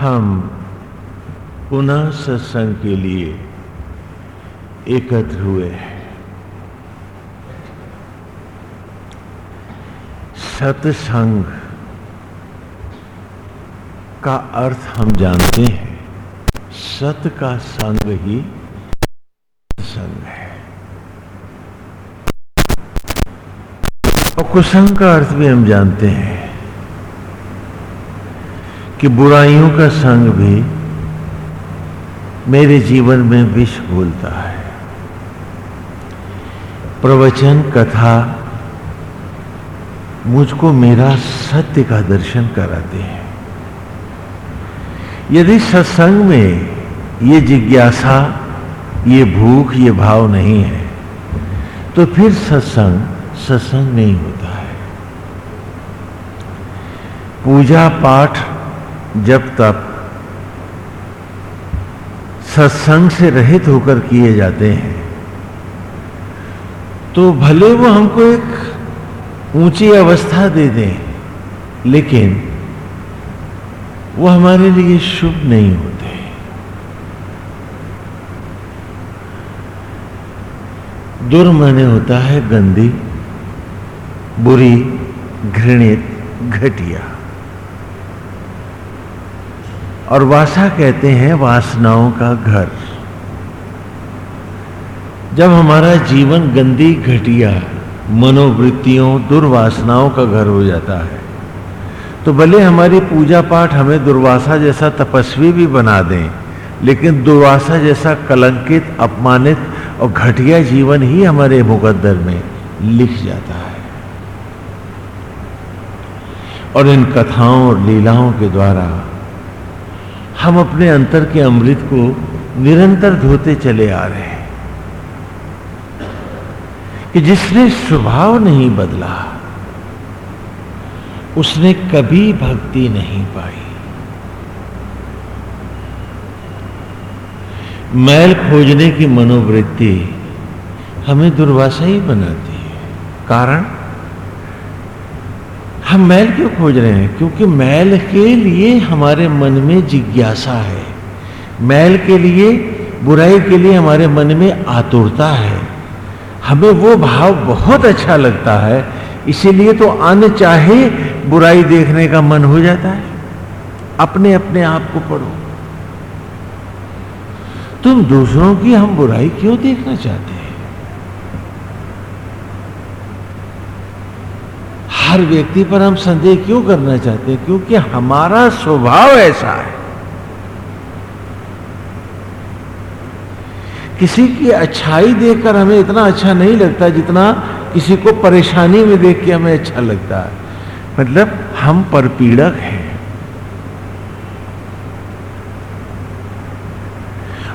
हम पुनः सत्संग के लिए एकत्र हुए हैं। सत्संग का अर्थ हम जानते हैं। सत का संग ही संग है। और कुसंग का अर्थ भी हम जानते हैं। कि बुराइयों का संग भी मेरे जीवन में विष बोलता है। प्रवचन, कथा मुझको मेरा सत्य का दर्शन कराते हैं। यदि सत्संग में ये जिज्ञासा, ये भूख, ये भाव नहीं है तो फिर सत्संग सत्संग नहीं होता है। पूजा पाठ जब तक सत्संग से रहित होकर किए जाते हैं तो भले वो हमको एक ऊँची अवस्था दे दें, लेकिन वो हमारे लिए शुभ नहीं होते। दुर्मने होता है गंदी, बुरी, घृणित, घटिया। और वासा कहते हैं वासनाओं का घर। जब हमारा जीवन गंदी घटिया, मनोवृत्तियों, दुर्वासनाओं का घर हो जाता है तो भले हमारी पूजा पाठ हमें दुर्वासा जैसा तपस्वी भी बना दें, लेकिन दुर्वासा जैसा कलंकित, अपमानित और घटिया जीवन ही हमारे मुकद्दर में लिख जाता है। और इन कथाओं और लीलाओं के द्वारा हम अपने अंतर के अमृत को निरंतर धोते चले आ रहे हैं कि जिसने स्वभाव नहीं बदला, उसने कभी भक्ति नहीं पाई। मैल खोजने की मनोवृत्ति हमें दुर्वासा ही बनाती है। कारण? हम मैल क्यों खोज रहे हैं? क्योंकि मैल के लिए हमारे मन में जिज्ञासा है। मैल के लिए, बुराई के लिए हमारे मन में आतुरता है। हमें वो भाव बहुत अच्छा लगता है, इसीलिए तो अन चाहे बुराई देखने का मन हो जाता है। अपने अपने आप को पढ़ो। तुम दूसरों की हम बुराई क्यों देखना चाहते हैं हर व्यक्ति पर हम संदेह क्यों करना चाहते हैं? क्योंकि हमारा स्वभाव ऐसा है। किसी की अच्छाई देखकर हमें इतना अच्छा नहीं लगता जितना किसी को परेशानी में देख के हमें अच्छा लगता है। मतलब हम परपीड़क हैं।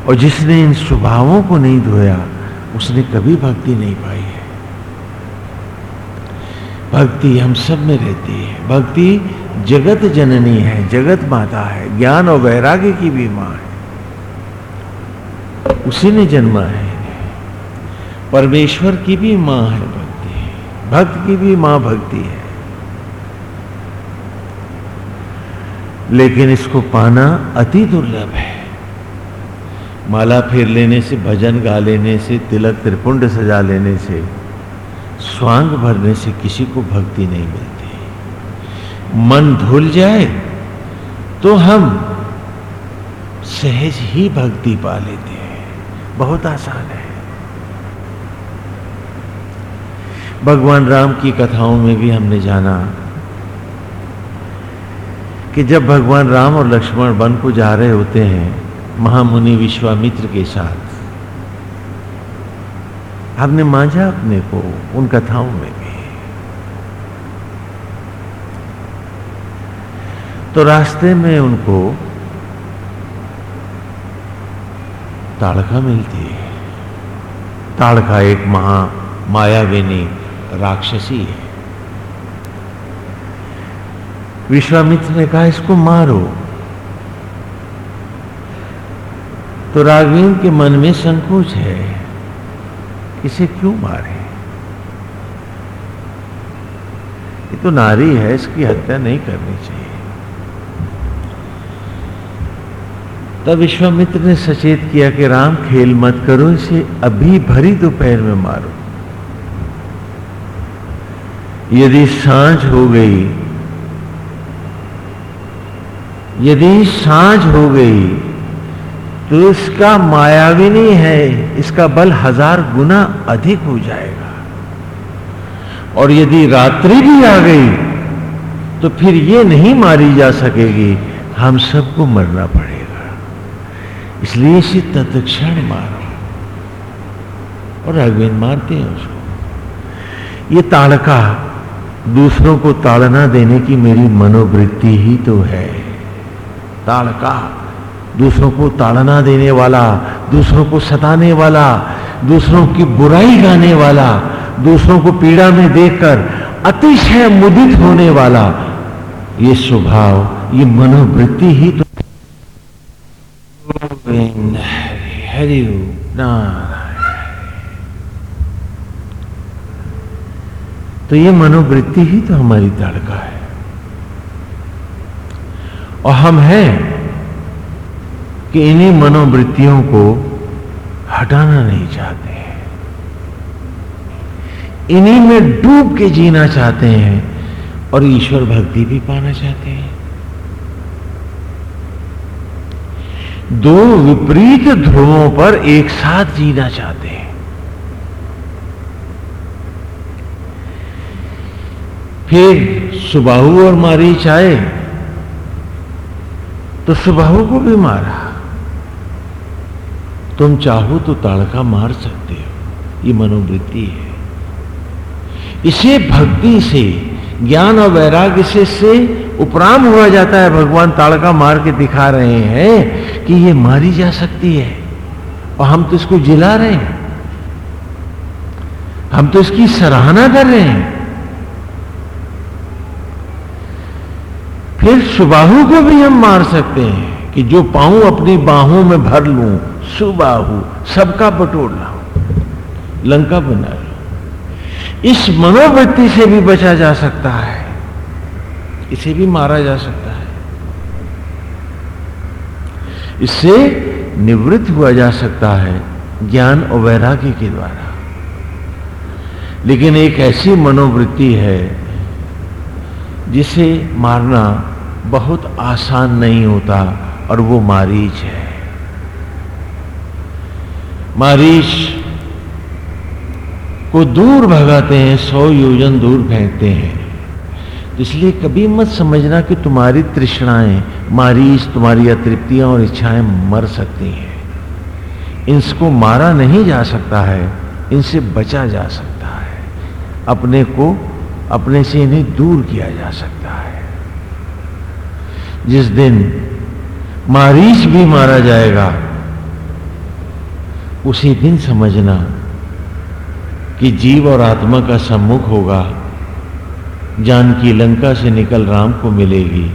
और जिसने इन स्वभावों को नहीं धोया, उसने कभी भक्ति नहीं पाई भक्ति हम सब में रहती है। भक्ति जगत जननी है, जगत माता है, ज्ञान और वैराग्य की भी माँ है। उसी ने जन्मा है। परमेश्वर की भी माँ है भक्ति। भक्त की भी माँ भक्ति है। लेकिन इसको पाना अति दुर्लभ है। माला फेर लेने से, भजन गा लेने से, तिलक त्रिपुंड सजा लेने से स्वांग भरने से किसी को भक्ति नहीं मिलती। मन धुल जाए तो हम सहज ही भक्ति पा लेते हैं। बहुत आसान है। भगवान राम की कथाओं में भी हमने जाना कि जब भगवान राम और लक्ष्मण वन को जा रहे होते हैं, महामुनि विश्वामित्र के साथ हमने मांझा अपने को उन कथाओं में भी। तो रास्ते में उनको ताड़का मिलती है। ताड़का एक महा मायाविनी राक्षसी है। विश्वामित्र ने कहा, इसको मारो। तो राघवीन के मन में संकोच है। इसे क्यों मारे? ये तो नारी है, इसकी हत्या नहीं करनी चाहिए। तब विश्वामित्र ने सचेत किया कि राम खेल मत करो, इसे अभी भरी दोपहर में मारो। यदि साँझ हो गई, यदि साँझ हो गई तो इसका मायाविनी है, इसका बल हज़ार गुना अधिक हो जाएगा। और यदि रात्रि भी आ गई तो फिर ये नहीं मारी जा सकेगी, हम सबको मरना पड़ेगा। इसलिए इसे तत्क्षण मारो। और अगवेन मारते हैं उसको। ये ताड़का, दूसरों को ताड़ना देने की मेरी मनोवृत्ति ही तो है। ताड़का। दूसरों को ताड़ना देने वाला, दूसरों को सताने वाला, दूसरों की बुराई गाने वाला, दूसरों को पीड़ा में देखकर अतिशय मुदित होने वाला, ये स्वभाव, ये मनोवृत्ति ही तो तो ये मनोवृत्ति ही तो हमारी तड़का है। और हम हैं कि इन्हीं मनोवृत्तियों को हटाना नहीं चाहते इन्हीं में डूब के जीना चाहते हैं और ईश्वर भक्ति भी पाना चाहते हैं। दो विपरीत ध्रुवों पर एक साथ जीना चाहते हैं। फिर सुबाहु और मारीच आए तो सुबाहु को भी मारा। तुम चाहो तो ताड़का मार सकते हो। ये मनोवृत्ति है। इसे भक्ति से, ज्ञान और वैराग्य से से उपराम हुआ जाता है। भगवान ताड़का मार के दिखा रहे हैं कि ये मारी जा सकती है। और हम तो इसको जिला रहे हैं। हम तो इसकी सराहना कर रहे हैं। फिर सुबाहु को भी हम मार सकते हैं। कि जो पाऊँ अपनी बाहों में भर लूँ, सुबाहु सबका बटोर लाऊं लंका बना लो। इस मनोवृत्ति से भी बचा जा सकता है, इसे भी मारा जा सकता है। इससे निवृत्त हुआ जा सकता है ज्ञान और वैराग्य के द्वारा। लेकिन एक ऐसी मनोवृत्ति है, जिसे मारना बहुत आसान नहीं होता। और वो मारीच है। मारीच को दूर भगाते हैं, सौ योजन दूर फेंकते हैं। इसलिए कभी मत समझना कि तुम्हारी तृष्णाएँ, मारीच, तुम्हारी अतृप्तियाँ और इच्छाएँ मर सकती हैं। इनको मारा नहीं जा सकता है, इनसे बचा जा सकता है। अपने को, अपने से इन्हें दूर किया जा सकता है। जिस दिन मारीच भी मारा जाएगा। उसी दिन समझना कि जीव और आत्मा का सम्मुख होगा। जानकी लंका से निकल राम को मिलेगी।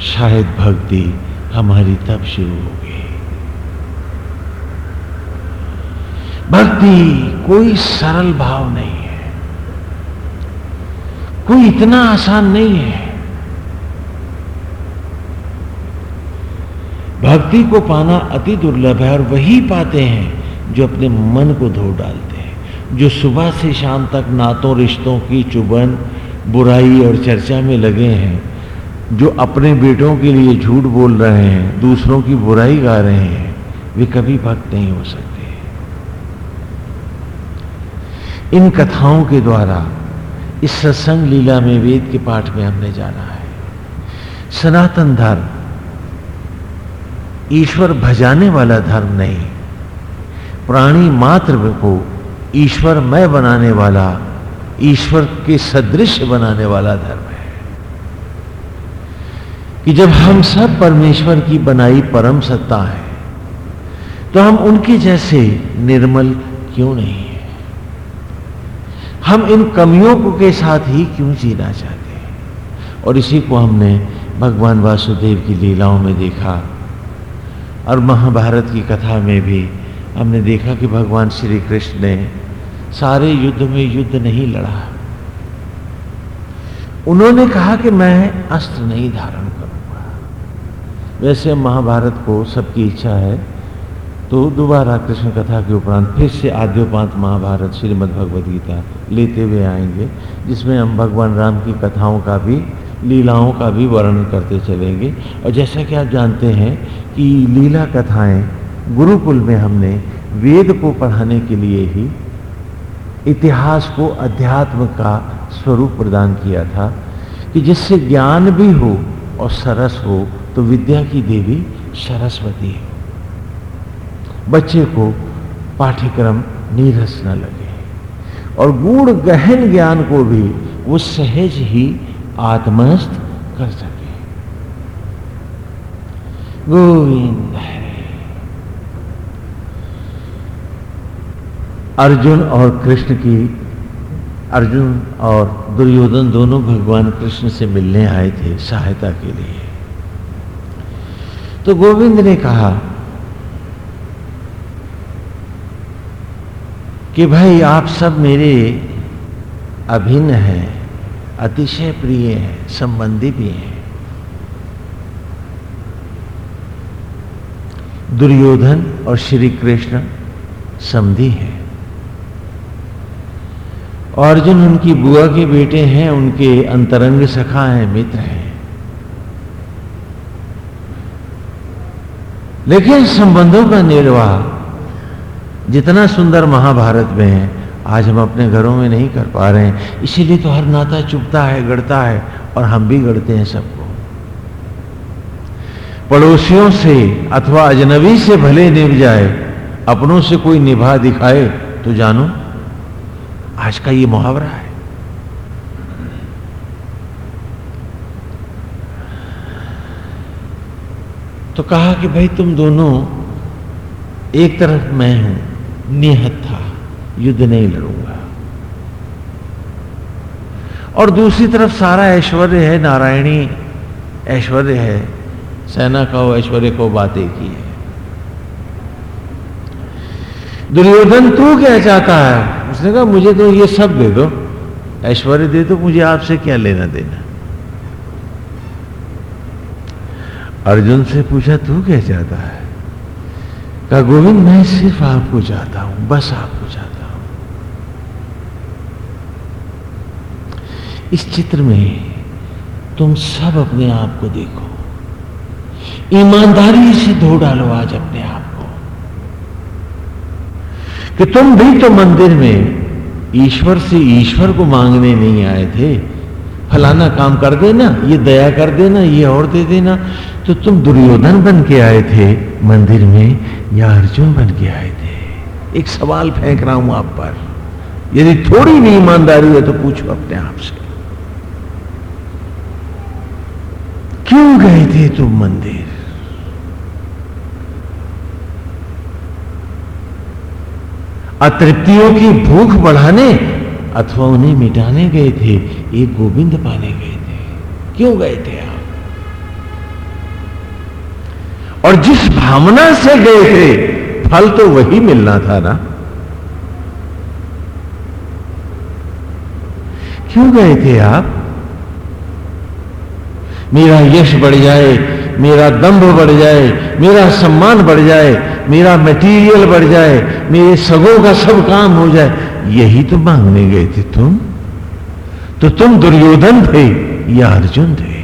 शायद भक्ति हमारी तब शुरू होगी। भक्ति कोई सरल भाव नहीं है। कोई इतना आसान नहीं है। भक्ति को पाना अति दुर्लभ है और वही पाते हैं जो अपने मन को धो डालते हैं, जो सुबह से शाम तक नातों, रिश्तों की चुबन बुराई और चर्चा में लगे हैं, जो अपने बेटों के लिए झूठ बोल रहे हैं, दूसरों की बुराई गा रहे हैं, वे कभी भक्त नहीं हो सकते इन कथाओं के द्वारा, इस सत्संग लीला में वेद के पाठ में हमने जाना है। सनातन धर्म ईश्वर भजाने वाला धर्म नहीं। प्राणी मात्र को ईश्वर मय बनाने वाला, ईश्वर के सदृश बनाने वाला धर्म है। कि जब हम सब परमेश्वर की बनाई परम सत्ता है तो हम उनके जैसे निर्मल क्यों नहीं है? हम इन कमियों को के साथ ही क्यों जीना चाहते हैं? और इसी को हमने भगवान वासुदेव की लीलाओं में देखा। और महाभारत की कथा में भी हमने देखा कि भगवान श्री कृष्ण ने सारे युद्ध में युद्ध नहीं लड़ा। उन्होंने कहा कि मैं अस्त्र नहीं धारण करूँगा। वैसे महाभारत को सबकी इच्छा है तो दोबारा कृष्ण कथा के उपरांत फिर से आद्योपांत महाभारत श्रीमद् भगवद गीता लेते हुए आएँगे, जिसमें हम भगवान राम की कथाओं का भी, लीलाओं का भी वर्णन करते चलेंगे। और जैसा कि आप जानते हैं कि लीला कथाएँ गुरुकुल में हमने वेद को पढ़ाने के लिए ही इतिहास को अध्यात्म का स्वरूप प्रदान किया था कि जिससे ज्ञान भी हो और सरस हो तो विद्या की देवी सरस्वती हो। बच्चे को पाठ्यक्रम नीरस न लगे और गूढ़ गहन ज्ञान को भी वो सहज ही आत्मस्थ कर सके। गोविंद अर्जुन और कृष्ण की, अर्जुन और दुर्योधन दोनों भगवान कृष्ण से मिलने आए थे सहायता के लिए। तो गोविंद ने कहा कि भाई, आप सब मेरे अभिन्न हैं, अतिशय प्रिय हैं, संबंधी भी हैं। दुर्योधन और श्री कृष्ण समधी हैं। अर्जुन उनकी बुआ के बेटे हैं, उनके अंतरंग सखा हैं, मित्र हैं। लेकिन संबंधों का निर्वाह, जितना सुंदर महाभारत में है, आज हम अपने घरों में नहीं कर पा रहे हैं। इसीलिए तो हर नाता चुपता है, गढ़ता है, और हम भी गढ़ते हैं सबको पड़ोसियों से अथवा अजनबी से भले निभ जाए, अपनों से कोई निभा दिखाए तो जानो, आज का ये मुहावरा है। तो कहा कि भाई तुम दोनों, एक तरफ़ मैं हूँ, निहत था, युद्ध नहीं लड़ूँगा। और दूसरी तरफ़ सारा ऐश्वर्य है, नारायणी ऐश्वर्य है सेना का ऐश्वर्य को बात एक ही। है दुर्योधन, तू क्या चाहता है? उसने कहा, मुझे तो ये सब दे दो। ऐश्वर्य दे दो मुझे आपसे क्या लेना देना? अर्जुन से पूछा, तू क्या चाहता है? कहा, गोविंद, मैं सिर्फ़ आपको चाहता हूँ, बस आपको चाहता हूँ। इस चित्र में तुम सब अपने आप को देखो। ईमानदारी से धो डालो आज अपने आप को। कि तुम भी तो मंदिर में ईश्वर से ईश्वर को मांगने नहीं आए थे। फलाना काम कर देना, ये दया कर देना, ये और दे देना। तो तुम दुर्योधन बन के आए थे, मंदिर में, या अर्जुन बन के आए थे। एक सवाल फेंक रहा हूँ आप पर। यदि थोड़ी भी ईमानदारी है तो पूछो अपने आप से। क्यों गए थे तुम मंदिर? अतृप्तियों की भूख बढ़ाने अथवा उन्हें मिटाने गए थे ये गोविंद पाने गए थे। क्यों गए थे आप? और जिस भावना से गए थे, फल तो वही मिलना था ना? क्यों गए थे आप? मेरा यश बढ़ जाए मेरा दंभ बढ़ जाए, मेरा सम्मान बढ़ जाए, मेरा मटेरियल बढ़ जाए, मेरे सगों का सब काम हो जाए। यही तो मांगने गए थे तुम। तो तुम दुर्योधन थे या अर्जुन थे?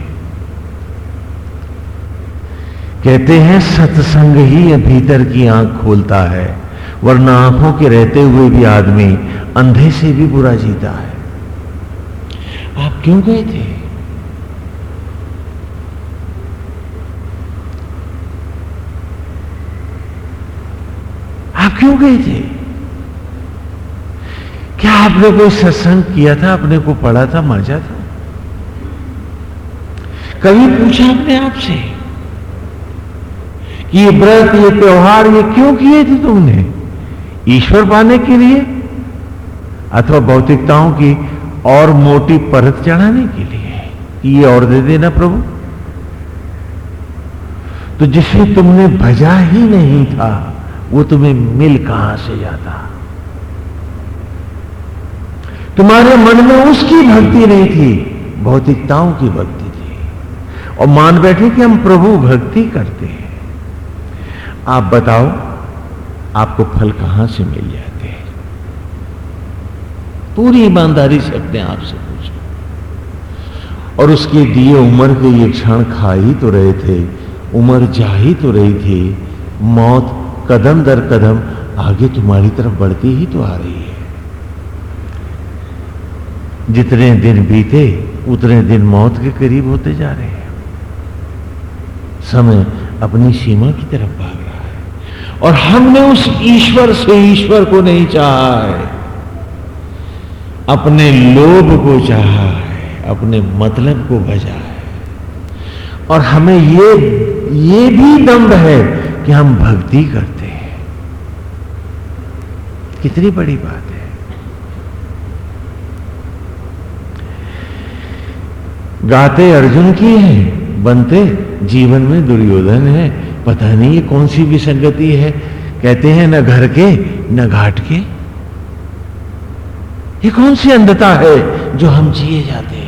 कहते हैं, सत्संग ही भीतर की आँख खोलता है, वरना आँखों के रहते हुए भी आदमी अंधे से भी बुरा जीता है। आप क्यों गए थे? आप क्यों गए थे? क्या आपने कोई सत्संग किया था, अपने को पढ़ा था मज़ा था? कभी पूछा आपने आपसे कि ये व्रत, ये त्योहार, ये क्यों किए थे तुमने? ईश्वर पाने के लिए? अथवा भौतिकताओं की और मोटी परत चढ़ाने के लिए? कि ये और दे देना प्रभु। तो जिसे तुमने भजा ही नहीं था वो तुम्हें मिल कहाँ से जाता? तुम्हारे मन में उसकी भक्ति नहीं थी, भौतिकताओं की भक्ति थी। और मान बैठे कि हम प्रभु भक्ति करते हैं। आप बताओ, आपको फल कहाँ से मिल जाते हैं? पूरी ईमानदारी से अपने आप से पूछो। और उसके दिए उम्र के ये क्षण खा ही तो रहे थे, उम्र जा ही तो रही थी, मौत कदम दर कदम आगे तुम्हारी तरफ़ बढ़ती ही तो आ रही है। जितने दिन बीते, उतने दिन मौत के करीब होते जा रहे हैं। समय अपनी सीमा की तरफ़ भाग रहा है और हमने उस ईश्वर से ईश्वर को नहीं चाहा है। अपने लोभ को चाहा है, अपने मतलब को बजा है। और हमें ये ये भी दम्भ है कि हम भक्ति करते कितनी बड़ी बात है। गाते अर्जुन की है, बनते जीवन में दुर्योधन है। पता नहीं ये कौन सी विसंगति है। कहते हैं, न घर के, न घाट के। ये कौन सी अंधता है जो हम जिए जाते हैं?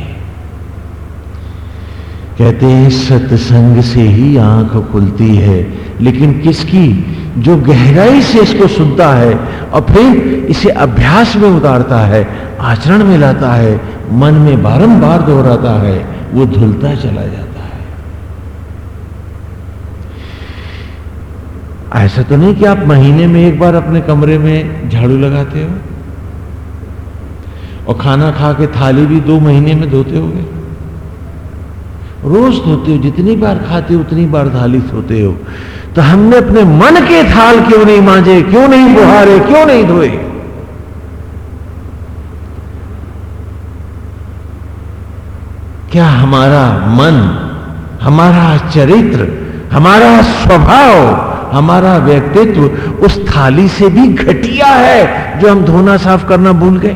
कहते हैं, सत्संग से ही आँख खुलती है। लेकिन किसकी? जो गहराई से इसको सुनता है और फिर इसे अभ्यास में उतारता है, आचरण में लाता है, मन में बारंबार दोहराता है, वो धुलता चला जाता है। ऐसा तो नहीं कि आप महीने में एक बार अपने कमरे में झाड़ू लगाते हो और खाना खा के थाली भी दो महीने में धोते हो रोज धोते हो, जितनी बार खाते हो, उतनी बार थाली धोते हो। तो हमने अपने मन के थाल क्यों नहीं मांझे क्यों नहीं बुहारे, क्यों नहीं धोए? क्या हमारा मन, हमारा चरित्र, हमारा स्वभाव, हमारा व्यक्तित्व उस थाली से भी घटिया है जो हम धोना, साफ़ करना भूल गए?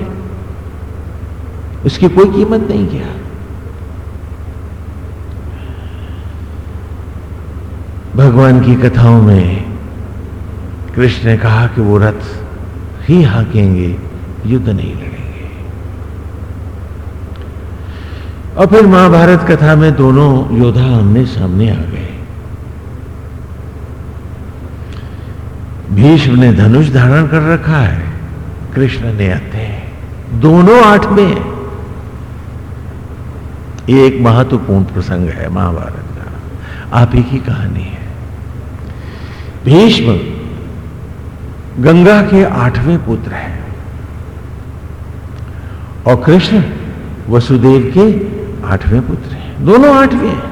उसकी कोई कीमत नहीं किया? भगवान की कथाओं में कृष्ण ने कहा कि वो रथ ही हाकेंगे, युद्ध नहीं लड़ेंगे। और फिर महाभारत कथा में दोनों योद्धा आमने सामने आ गए। भीष्म ने धनुष धारण कर रखा है, कृष्ण ने आते दोनों आठवें ये एक महत्वपूर्ण प्रसंग है महाभारत का, आप ही की कहानी है। भीष्म गंगा के आठवें पुत्र हैं। और कृष्ण वसुदेव के आठवें पुत्र हैं। दोनों आठवें हैं।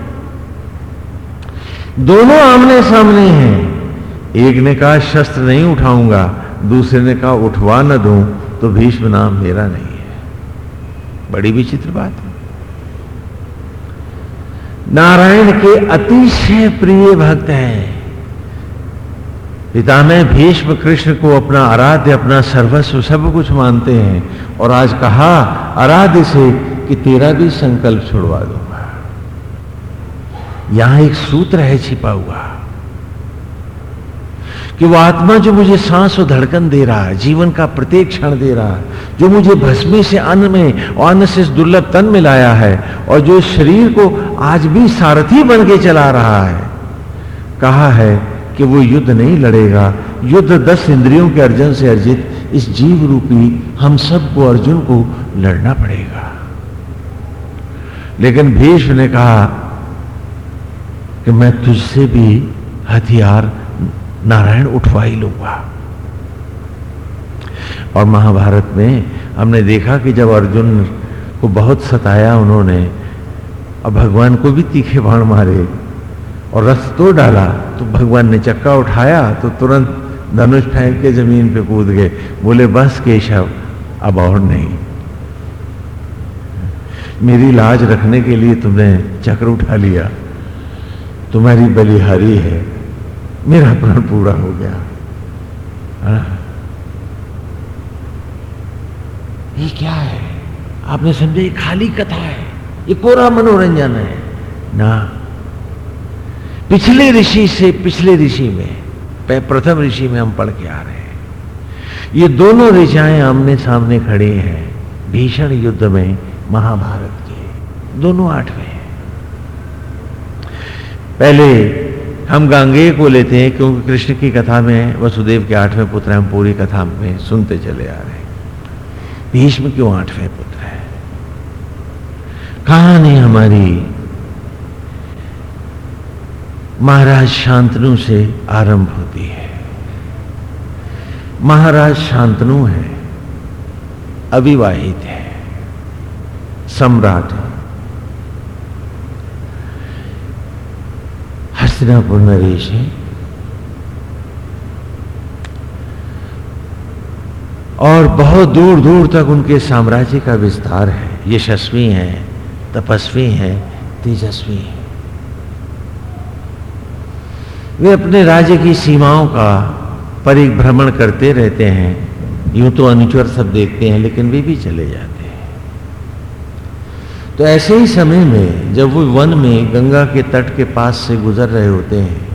दोनों आमने सामने हैं। एक ने कहा, शस्त्र नहीं उठाऊँगा। दूसरे ने कहा, उठवा न दूँ तो भीष्म नाम मेरा नहीं है। बड़ी विचित्र बात है। नारायण के अतिशय प्रिय भक्त हैं। पिता में भीष्म कृष्ण को अपना आराध्य, अपना सर्वस्व सब कुछ मानते हैं और आज कहा, आराध्य से कि तेरा भी संकल्प छुड़वा दूँगा। यहाँ एक सूत्र है छिपा हुआ कि वो आत्मा जो मुझे सांस और धड़कन दे रहा है जीवन का प्रत्येक क्षण दे रहा है जो मुझे भस्मी से अन्न में और अन्न से दुर्लभ तन में लाया है और जो शरीर को आज भी सारथी बन के चला रहा है, कहा है कि वो युद्ध नहीं लड़ेगा। युद्ध दस इंद्रियों के अर्जन से अर्जित इस जीव रूपी हम सबको, अर्जुन को लड़ना पड़ेगा। लेकिन भीष्म ने कहा कि मैं तुझसे भी हथियार नारायण उठवा ही लूँगा। और महाभारत में हमने देखा कि जब अर्जुन को बहुत सताया उन्होंने और भगवान को भी तीखे बाण मारे। और रस तो डाला तो भगवान ने चक्का उठाया तो तुरंत धनुष फेंक के ज़मीन पे कूद गए। बोले बस केशव अब और नहीं। मेरी लाज रखने के लिए तुमने चक्र उठा लिया। तुम्हारी बलिहारी है। मेरा प्रण पूरा हो गया। हाँ। ये क्या है? आपने समझे ये खाली कथा है? ये कोरा मनोरंजन है? ना। पिछले ऋषि से पिछले ऋषि में प्रथम ऋषि में हम पढ़ के आ रहे हैं। ये दोनों ऋषाएँ आमने सामने खड़ी हैं, भीषण युद्ध में महाभारत के। दोनों आठवें हैं। पहले हम गांगे को लेते हैं, क्योंकि कृष्ण की कथा में, वसुदेव के आठवें पुत्र हम पूरी कथा में सुनते चले आ रहे हैं। भीष्म क्यों आठवें पुत्र है? कहानी हमारी महाराज शांतनु से आरंभ होती है। महाराज शांतनु है, अविवाहित है, सम्राट है। हस्तिनापुर नरेश है और बहुत दूर दूर तक उनके साम्राज्य का विस्तार है। यशस्वी हैं, तपस्वी हैं, तेजस्वी हैं। वे अपने राज्य की सीमाओं का परिभ्रमण करते रहते हैं। यूँ तो अनुचर सब देखते हैं, लेकिन वे भी चले जाते हैं। तो ऐसे ही समय में जब वो वन में गंगा के तट के पास से गुजर रहे होते हैं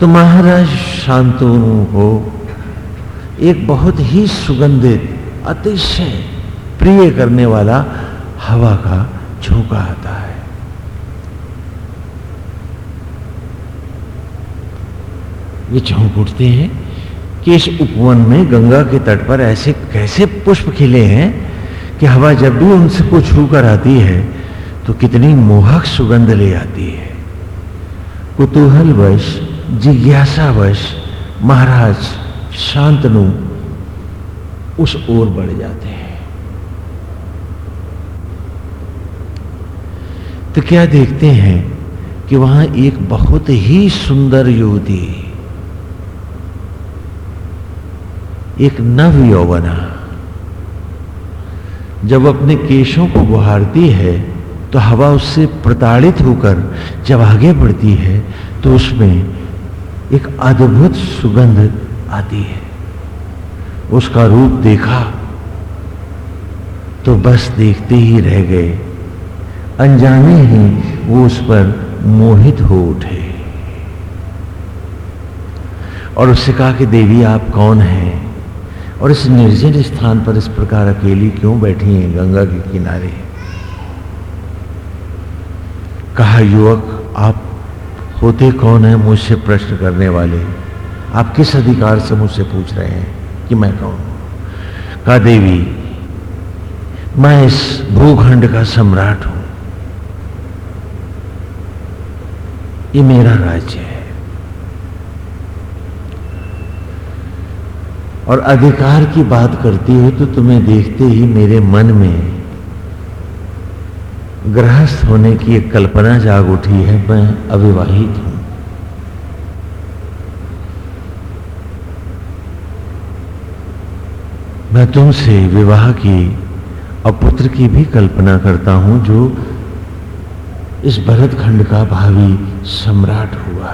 तो महाराज शांतनु को एक बहुत ही सुगंधित, अतिशय प्रिय करने वाला हवा का झोंका आता है वे चौंक उठते हैं कि इस उपवन में गंगा के तट पर ऐसे कैसे पुष्प खिले हैं कि हवा जब भी उनसे को छू कर आती है तो कितनी मोहक सुगंध ले आती है। कुतूहलवश जिज्ञासावश महाराज शांतनु उस ओर बढ़ जाते हैं। तो क्या देखते हैं कि वहाँ एक बहुत ही सुंदर युवती एक नव यौवना। जब अपने केशों को गुहारती है तो हवा उससे प्रताड़ित होकर जब आगे बढ़ती है तो उसमें एक अद्भुत सुगंध आती है। उसका रूप देखा तो बस देखते ही रह गए। अनजाने ही वो उस पर मोहित हो उठे। और उससे कहा कि, देवी, आप कौन हैं? और इस निर्जन स्थान पर इस प्रकार अकेली क्यों बैठी हैं? गंगा के किनारे। कहा, युवक, आप होते कौन है? मुझसे प्रश्न करने वाले। आप किस अधिकार से मुझसे पूछ रहे हैं कि मैं कौन कहा, देवी, मैं इस भूखंड का सम्राट हूँ। ये मेरा राज्य है। और अधिकार की बात करती हो तो तुम्हें देखते ही मेरे मन में गृहस्थ होने की एक कल्पना जाग उठी है, मैं अविवाहित हूँ। मैं तुमसे विवाह की और पुत्र की भी कल्पना करता हूँ, जो इस भरत खंड का भावी सम्राट हुआ।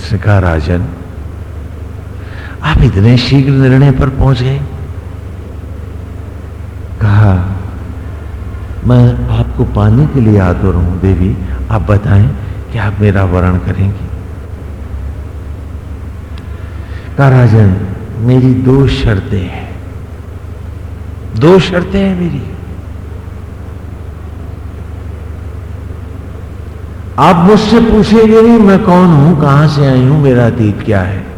सिखा राजन आप इतने शीघ्र निर्णय पर पहुँच गए। कहा, मैं आपको पाने के लिए आतुर हूँ, देवी। आप बताएँ कि आप मेरा वर्ण करेंगे। कहा, राजन, मेरी दो शर्तें हैं। दो शर्तें हैं मेरी। आप मुझसे पूछेंगे नहीं मैं कौन हूँ, कहाँ से आई हूँ, मेरा अतीत क्या है?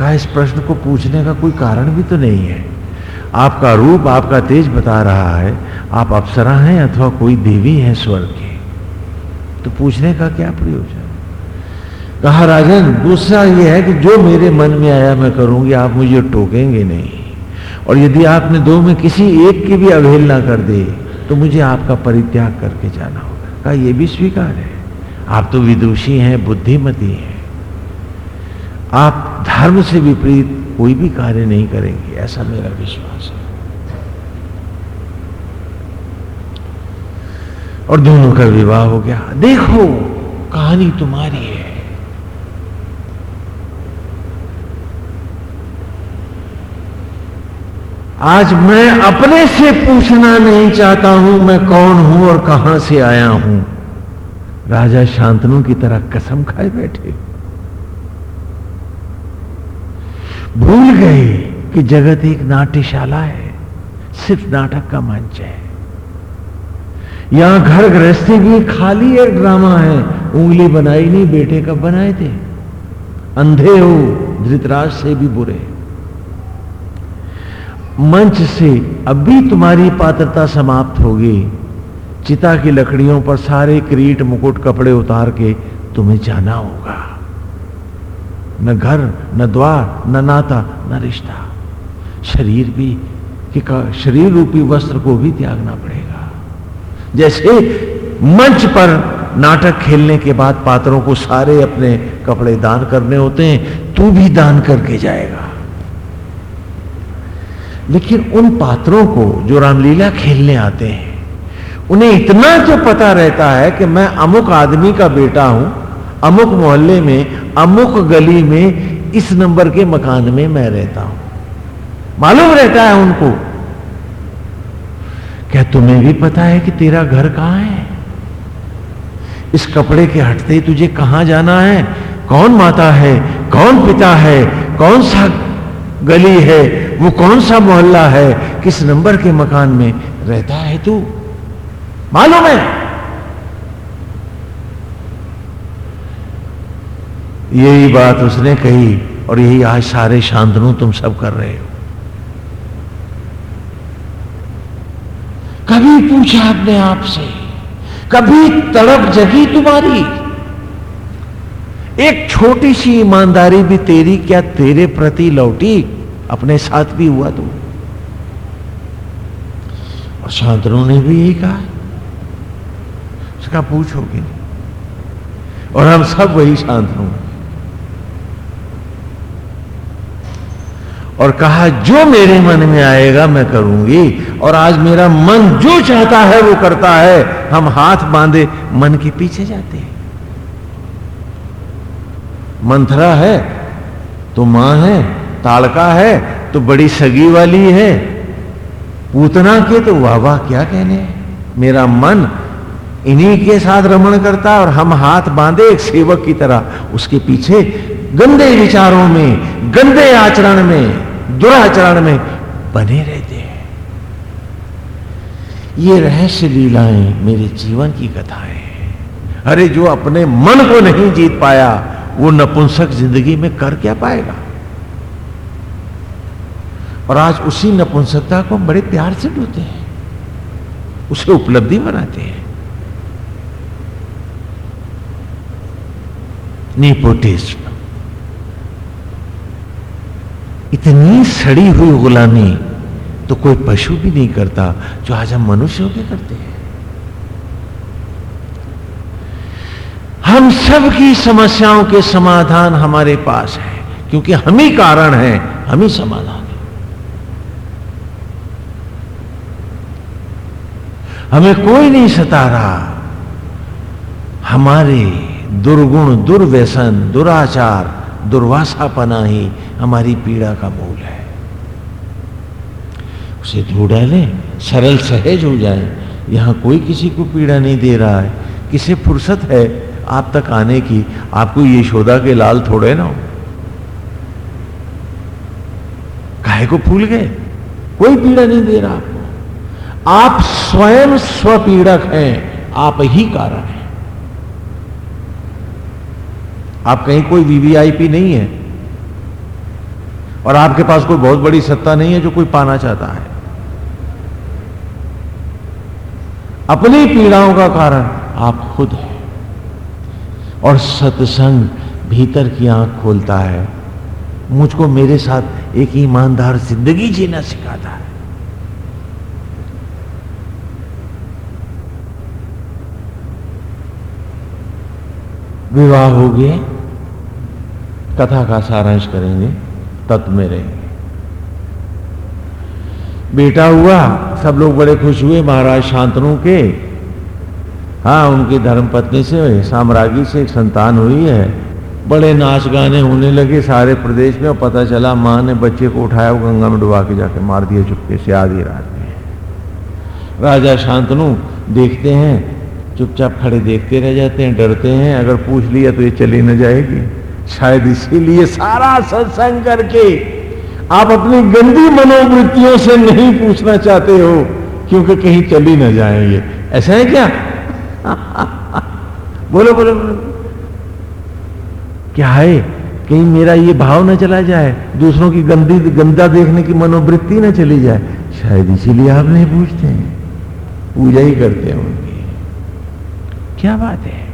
कहा इस प्रश्न को पूछने का कोई कारण भी तो नहीं है। आपका रूप आपका तेज बता रहा है। आप अप्सरा हैं अथवा कोई देवी है स्वर्ग के। तो पूछने का क्या प्रयोजन? कहा, राजन दूसरा यह है कि जो मेरे मन में आया मैं करूँगी, आप मुझे टोकेंगे नहीं। और यदि आपने दो में किसी एक की भी अवहेलना कर दे तो मुझे आपका परित्याग करके जाना होगा। कहा यह भी स्वीकार है। आप तो विदुषी हैं, बुद्धिमती हैं। आप धर्म से विपरीत कोई भी कार्य नहीं करेंगे, ऐसा मेरा विश्वास है। और दोनों का विवाह हो गया। देखो, कहानी तुम्हारी है। आज मैं अपने से पूछना नहीं चाहता हूँ, मैं कौन हूँ और कहाँ से आया हूँ। राजा शांतनु की तरह कसम खाए बैठे। भूल गए कि जगत एक नाट्यशाला है, सिर्फ़ नाटक का मंच है। यहाँ घर गृहस्थी भी खाली एक ड्रामा है, उंगली बनाई नहीं, बेटे कब बनाए थे? अंधे हो, धृतराज से भी बुरे। मंच से अभी तुम्हारी पात्रता समाप्त होगी। चिता की लकड़ियों पर सारे क्रीट मुकुट कपड़े उतार के तुम्हें जाना होगा। न घर, न द्वार, न नाता, न रिश्ता। शरीर भी कि शरीर रूपी वस्त्र को भी त्यागना पड़ेगा। जैसे मंच पर नाटक खेलने के बाद पात्रों को सारे अपने कपड़े दान करने होते हैं, तू भी दान करके जाएगा। लेकिन उन पात्रों को जो रामलीला खेलने आते हैं, उन्हें इतना जो पता रहता है कि मैं अमुक आदमी का बेटा हूँ, अमुक मोहल्ले में अमुक गली में इस नंबर के मकान में मैं रहता हूँ। मालूम रहता है उनको। क्या तुम्हें भी पता है कि तेरा घर कहाँ है? इस कपड़े के हटते ही तुझे कहाँ जाना है? कौन माता है? कौन पिता है? कौन सा गली है? वो कौन सा मोहल्ला है? किस नंबर के मकान में रहता है तू? मालूम है? यही बात उसने कही और यही आज सारे शांतनु तुम सब कर रहे हो। कभी पूछा अपने आप से, कभी तड़प जगी तुम्हारी। एक छोटी सी ईमानदारी भी तेरी, क्या तेरे प्रति लौटी? अपने साथ भी हुआ तो। और शांतनु ने भी यही कहा। उसका पूछोगे और हम सब वही शांतनु और कहा, जो मेरे मन में आएगा, मैं करूँगी। और आज मेरा मन जो चाहता है, वो करता है। हम हाथ बांधे, मन के पीछे जाते हैं। मंथरा है तो माँ है, ताड़का है तो बड़ी सगी वाली है। पूतना के तो वाह वाह क्या कहने मेरा मन इन्हीं के साथ रमण करता और हम हाथ बांधे एक सेवक की तरह उसके पीछे गंदे विचारों में, गंदे आचरण में। दुराचरण में बने रहते हैं। ये रहस्य लीलाएँ मेरे जीवन की कथाएँ अरे, जो अपने मन को नहीं जीत पाया, वो नपुंसक ज़िंदगी में कर क्या पाएगा? और आज उसी नपुंसकता को बड़े प्यार से ढूंढते हैं। उसे उपलब्धि बनाते हैं। नीपोटिज्म इतनी सड़ी हुई गुलामी तो कोई पशु भी नहीं करता जो आज हम मनुष्यों के करते हैं। हम सब की समस्याओं के समाधान हमारे पास है, क्योंकि हम ही कारण है, हम ही समाधान है। हमें कोई नहीं सता रहा। हमारे दुर्गुण, दुर्व्यसन, दुराचार दुर्वासापना ही हमारी पीड़ा का मूल है। उसे धो डालें, सरल सहज हो जाए। यहाँ कोई किसी को पीड़ा नहीं दे रहा है। किसे फुर्सत है आप तक आने की? आपको ये शोधा के लाल थोड़े ना हो। काहे को फूल गए? कोई पीड़ा नहीं दे रहा आपको। आप स्वयं स्वपीड़क हैं, आप ही कारण हैं। आप कहीं कोई वीवीआईपी नहीं है। और आपके पास कोई बहुत बड़ी सत्ता नहीं है जो कोई पाना चाहता है। अपनी पीड़ाओं का कारण आप खुद हैं। और सत्संग भीतर की आँख खोलता है। मुझको मेरे साथ एक ईमानदार ज़िंदगी जीना सिखाता है। विवाह हो गए कथा का सारांश करेंगे तत्व में रहेंगे। बेटा हुआ, सब लोग बड़े खुश हुए, महाराज शांतनु के। हाँ उनकी धर्मपत्नी से, साम्राज्ञी से एक संतान हुई है। बड़े नाच गाने होने लगे सारे प्रदेश में, और पता चला माँ ने बच्चे को उठाया, वो गंगा में डुबा के जाके मार दिया चुपके से आधी रात में। राजा शांतनु देखते हैं चुपचाप खड़े देखते रह जाते हैं, डरते हैं, अगर पूछ लिया तो ये चली न जाएगी। शायद इसीलिए सारा सत्संग करके आप अपनी गंदी मनोवृत्तियों से नहीं पूछना चाहते हो, क्योंकि कहीं चली न जाएँगे ऐसा है क्या? बोलो बोलो बोलो। क्या है? कहीं मेरा ये भाव ना चला जाए, दूसरों की गंदी, गंदा देखने की मनोवृत्ति ना चली जाए। शायद इसीलिए आप नहीं पूछते हैं। पूजा ही करते हैं उनकी। क्या बात है?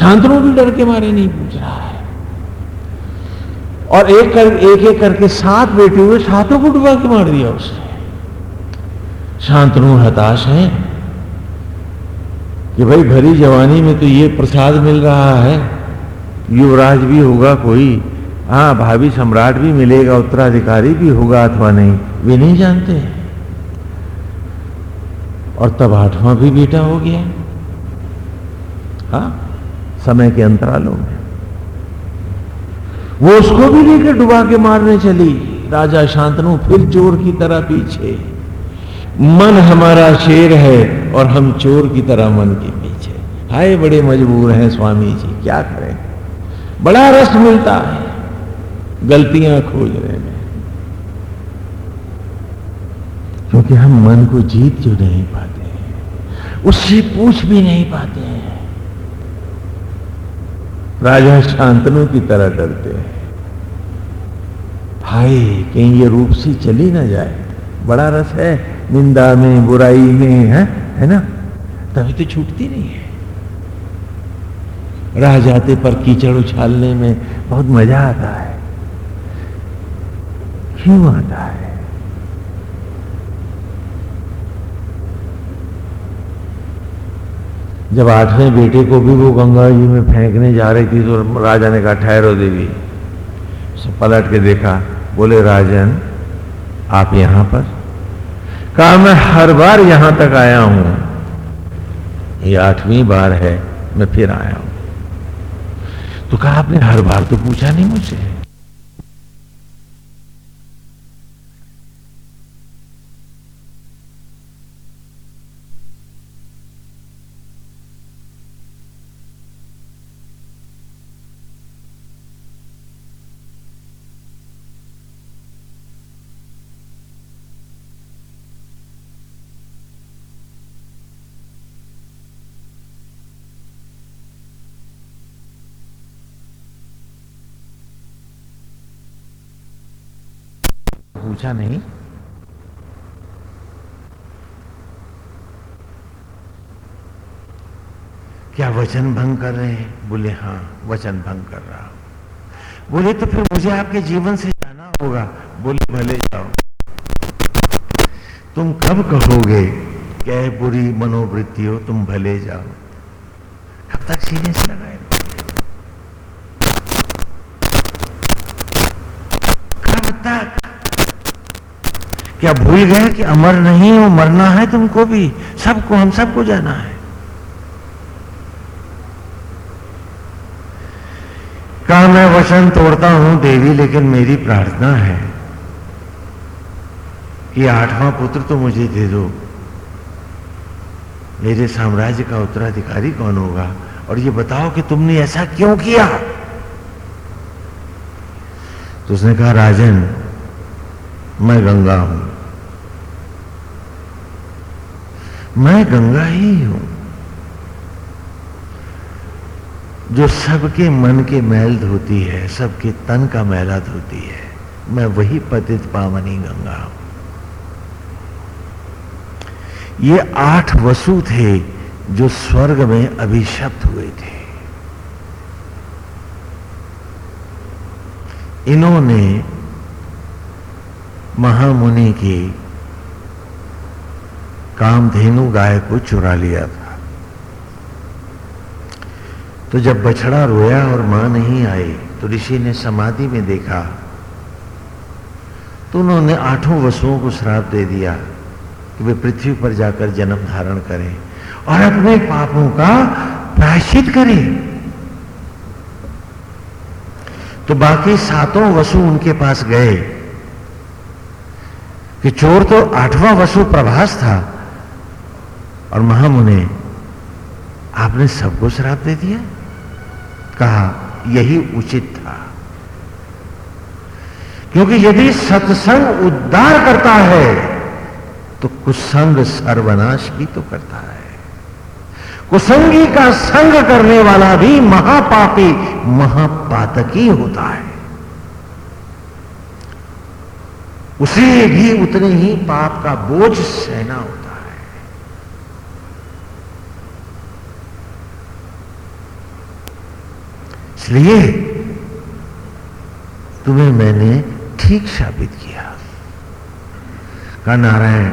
शांतनु भी डर के मारे नहीं पूछ रहा है। और एक कर, एक एक करके सात बेटे हुए, सातों को डुबा के मार दिया उसने। शांतनु हताश है कि भाई भरी जवानी में तो ये प्रसाद मिल रहा है। युवराज भी होगा कोई। हाँ भाभी सम्राट भी मिलेगा, उत्तराधिकारी भी होगा, अथवा नहीं। वे नहीं जानते और तब आठवां भी बेटा हो गया हा? समय के अंतरालों में। वो उसको भी लेकर डुबा के मारने चली। राजा शांतनु फिर चोर की तरह पीछे। मन हमारा शेर है और हम चोर की तरह मन के पीछे। हाय, बड़े मजबूर हैं स्वामी जी, क्या करें? बड़ा रस मिलता है। गलतियाँ खोज रहे हैं। क्योंकि हम मन को जीत जो नहीं पाते हैं? उससे पूछ भी नहीं पाते हैं। राजा शांतनु की तरह डरते हैं। हाय कहीं ये रूप से चली ना जाए। बड़ा रस है, निंदा में, बुराई में, है? है ना? तभी तो छूटती नहीं है। राह जाते पर कीचड़ उछालने में बहुत मज़ा आता है। क्यों आता है? जब आठवें बेटे को भी वो गंगा जी में फेंकने जा रही थी तो राजा ने कहा, ठहरो देवी। पलट के देखा, बोले, राजन, आप यहाँ पर? कहा, मैं हर बार यहाँ तक आया हूँ। ये आठवीं बार है, मैं फिर आया हूँ। तो कहा, आपने हर बार तो पूछा नहीं मुझसे? पूछा नहीं। क्या वचन भंग कर रहे हैं? बोले हाँ वचन भंग कर रहा हूँ। बोले तो फिर मुझे आपके जीवन से जाना होगा। बोले, भले जाओ। तुम कब कहोगे क्या बुरी मनोवृत्ति हो, तुम भले जाओ। कब तक सीने से लगाए? कब तक? क्या भूल गए कि अमर नहीं हो, मरना है तुमको भी? सबको, हम सबको जाना है। कहा, मैं वचन तोड़ता हूँ देवी, लेकिन मेरी प्रार्थना है कि आठवां पुत्र तो मुझे दे दो। मेरे साम्राज्य का उत्तराधिकारी कौन होगा? और ये बताओ कि तुमने ऐसा क्यों किया? तो उसने कहा, राजन मैं गंगा हूँ। मैं गंगा ही हूँ। जो सबके मन के मैल धोती है, सबके तन का मैला धोती है, मैं वही पतित पावनी गंगा हूँ। ये आठ वसु थे जो स्वर्ग में अभिशप्त हुए थे। इन्होंने महामुनि की कामधेनु गाय को चुरा लिया था। तो जब बछड़ा रोया और माँ नहीं आई तो ऋषि ने समाधि में देखा तो उन्होंने आठों वसुओं को श्राप दे दिया कि वे पृथ्वी पर जाकर जन्म धारण करें और अपने पापों का प्रायश्चित करें। तो बाकी सातों वसु उनके पास गए। कि चोर तो आठवां वसु प्रभास था। और महामुने, आपने सबको श्राप दे दिया? कहा, यही उचित था। क्योंकि यदि सत्संग उद्धार करता है तो कुसंग सर्वनाश भी तो करता है। कुसंगी का संग करने वाला भी महापापी, महापातकी होता है। उसे भी उतने ही पाप का बोझ सहना होता है। इसलिए तुम्हें मैंने ठीक साबित किया। कहा, नारायण,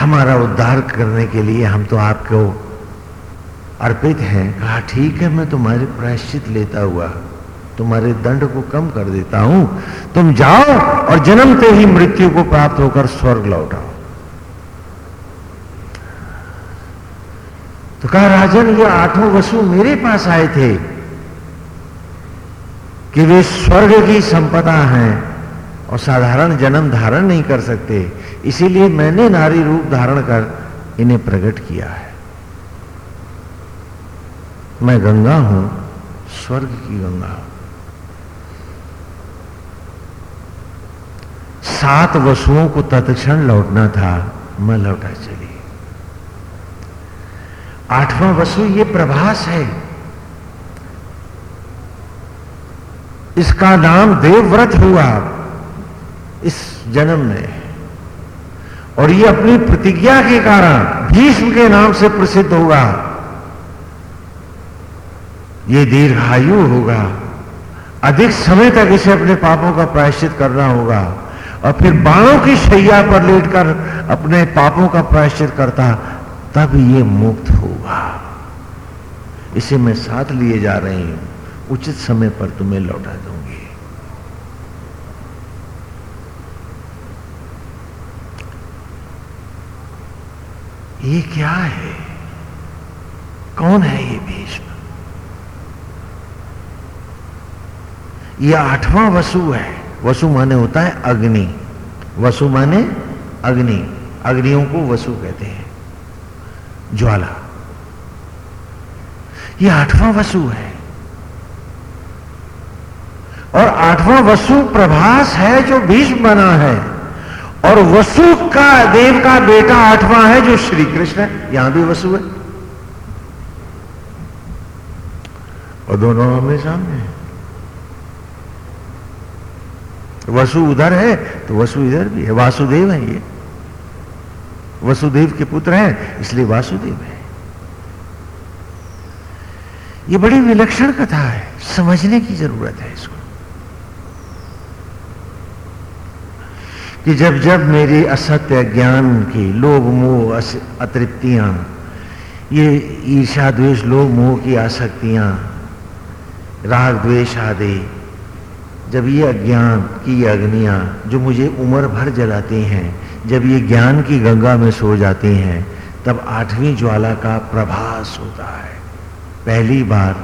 हमारा उद्धार करने के लिए हम तो आपको अर्पित हैं। कहा, ठीक है, मैं तुम्हारे प्रायश्चित लेता हुआ तुम्हारे दंड को कम कर देता हूँ। तुम जाओ और जन्मते ही मृत्यु को प्राप्त होकर स्वर्ग लौटाओ तो कहा, राजन, ये आठों वसु मेरे पास आए थे कि वे स्वर्ग की संपदा हैं और साधारण जन्म धारण नहीं कर सकते। इसीलिए मैंने नारी रूप धारण कर इन्हें प्रकट किया है। मैं गंगा हूँ, स्वर्ग की गंगा सात वसुओं को तत्क्षण लौटना था, मैं लौटा चली। आठवां वसु ये प्रभास है। इसका नाम देवव्रत हुआ इस जन्म में। और ये अपनी प्रतिज्ञा के कारण भीष्म के नाम से प्रसिद्ध होगा। ये दीर्घायु होगा। अधिक समय तक इसे अपने पापों का प्रायश्चित करना होगा। और फिर बाणों की शैया पर लेटकर अपने पापों का प्रायश्चित करता, तब ये मुक्त होगा। इसे मैं साथ लिए जा रही हूँ। उचित समय पर तुम्हें लौटा दूँगी। ये क्या है? कौन है ये भीष्म? ये आठवां वसु है। वसु माने होता है अग्नि। वसु माने अग्नि। अग्नियों को वसु कहते हैं। ज्वाला। ये आठवां वसु है। और आठवां वसु प्रभास है जो भीष्म बना है। और वसु का देव का बेटा आठवां है जो श्री कृष्ण है। यहाँ भी वसु है। और दोनों हमें सामने है। वसु उधर है तो वसु इधर भी है। वासुदेव है ये। वसुदेव के पुत्र हैं, इसलिए वासुदेव है। ये बड़ी विलक्षण कथा है। समझने की ज़रूरत है इसको। कि जब जब मेरे असत्य ज्ञान की लोभ मोह अतृप्तियाँ, ये ईर्षा द्वेष लोभ मोह की आसक्तियाँ, राग द्वेष आदि जब ये अज्ञान की अग्नियाँ जो मुझे उम्र भर जलाती हैं, जब ये ज्ञान की गंगा में सो जाती हैं, तब आठवीं ज्वाला का प्रभास होता है। पहली बार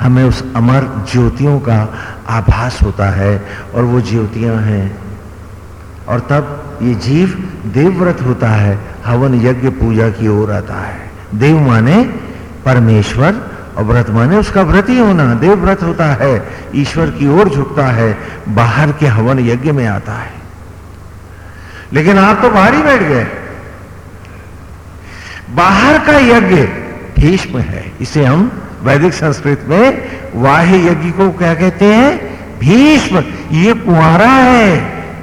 हमें उस अमर ज्योतियों का आभास होता है और वो ज्योतियाँ हैं। और तब ये जीव देवव्रत होता है, हवन यज्ञ पूजा की ओर आता है। देव माने परमेश्वर और व्रत माने उसका व्रत ही होना, देव व्रत होता है, ईश्वर की ओर झुकता है, बाहर के हवन यज्ञ में आता है। लेकिन आप तो बाहर ही बैठ गए। बाहर का यज्ञ भीष्म है। इसे हम वैदिक संस्कृत में वाह्य यज्ञ को क्या कहते हैं? भीष्म। ये कुआरा है,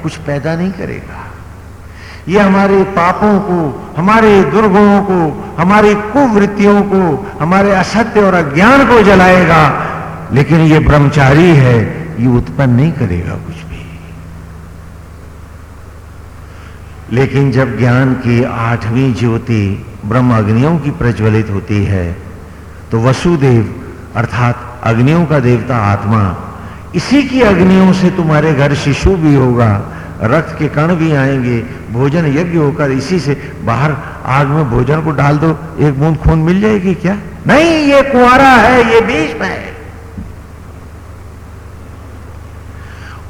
कुछ पैदा नहीं करेगा। ये हमारे पापों को, हमारे दुर्गुणों को, हमारी कुवृत्तियों को, हमारे असत्य और अज्ञान को जलाएगा। लेकिन ये ब्रह्मचारी है, ये उत्पन्न नहीं करेगा कुछ भी। लेकिन जब ज्ञान की आठवीं ज्योति ब्रह्म अग्नियों की प्रज्वलित होती है तो वसुदेव अर्थात अग्नियों का देवता आत्मा, इसी की अग्नियों से तुम्हारे घर शिशु भी होगा। रक्त के कण भी आएँगे। भोजन यज्ञ होकर इसी से बाहर आग में भोजन को डाल दो, एक बूंद खून मिल जाएगी क्या? नहीं, ये कुआरा है, ये भीष्म है।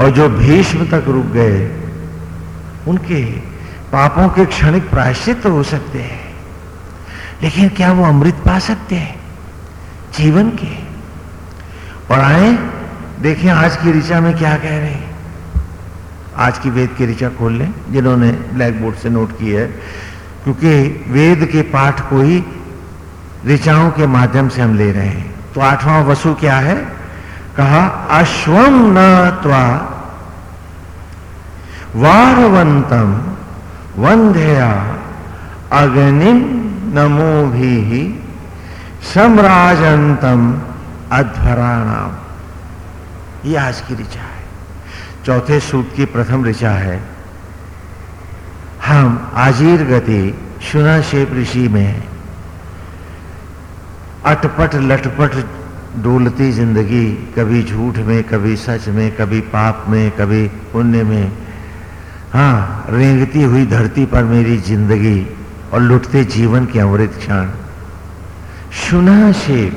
और जो भीष्म तक रुक गए, उनके पापों के क्षणिक प्रायश्चित तो हो सकते हैं। लेकिन क्या वो अमृत पा सकते हैं? जीवन के। और आए, देखें आज की ऋचा में क्या कह रहे हैं। आज की वेद की ऋचा खोल लें, जिन्होंने ब्लैक बोर्ड से नोट की है। क्योंकि वेद के पाठ को ही ऋचाओं के माध्यम से हम ले रहे हैं। तो आठवां वसु क्या है? कहा अश्वम न त्वा वारवंतम वंध्या अग्निम नमो भी सम्राजंतम अध्वराणाम। ये आज की ऋचा चौथे सूत की प्रथम ऋचा है। हम आजीर गति शुना शेप ऋषि में अटपट लटपट डोलती ज़िंदगी, कभी झूठ में, कभी सच में, कभी पाप में, कभी पुण्य में। हाँ रेंगती हुई धरती पर मेरी ज़िंदगी और लुटते जीवन के अमृत क्षण। सुना शेप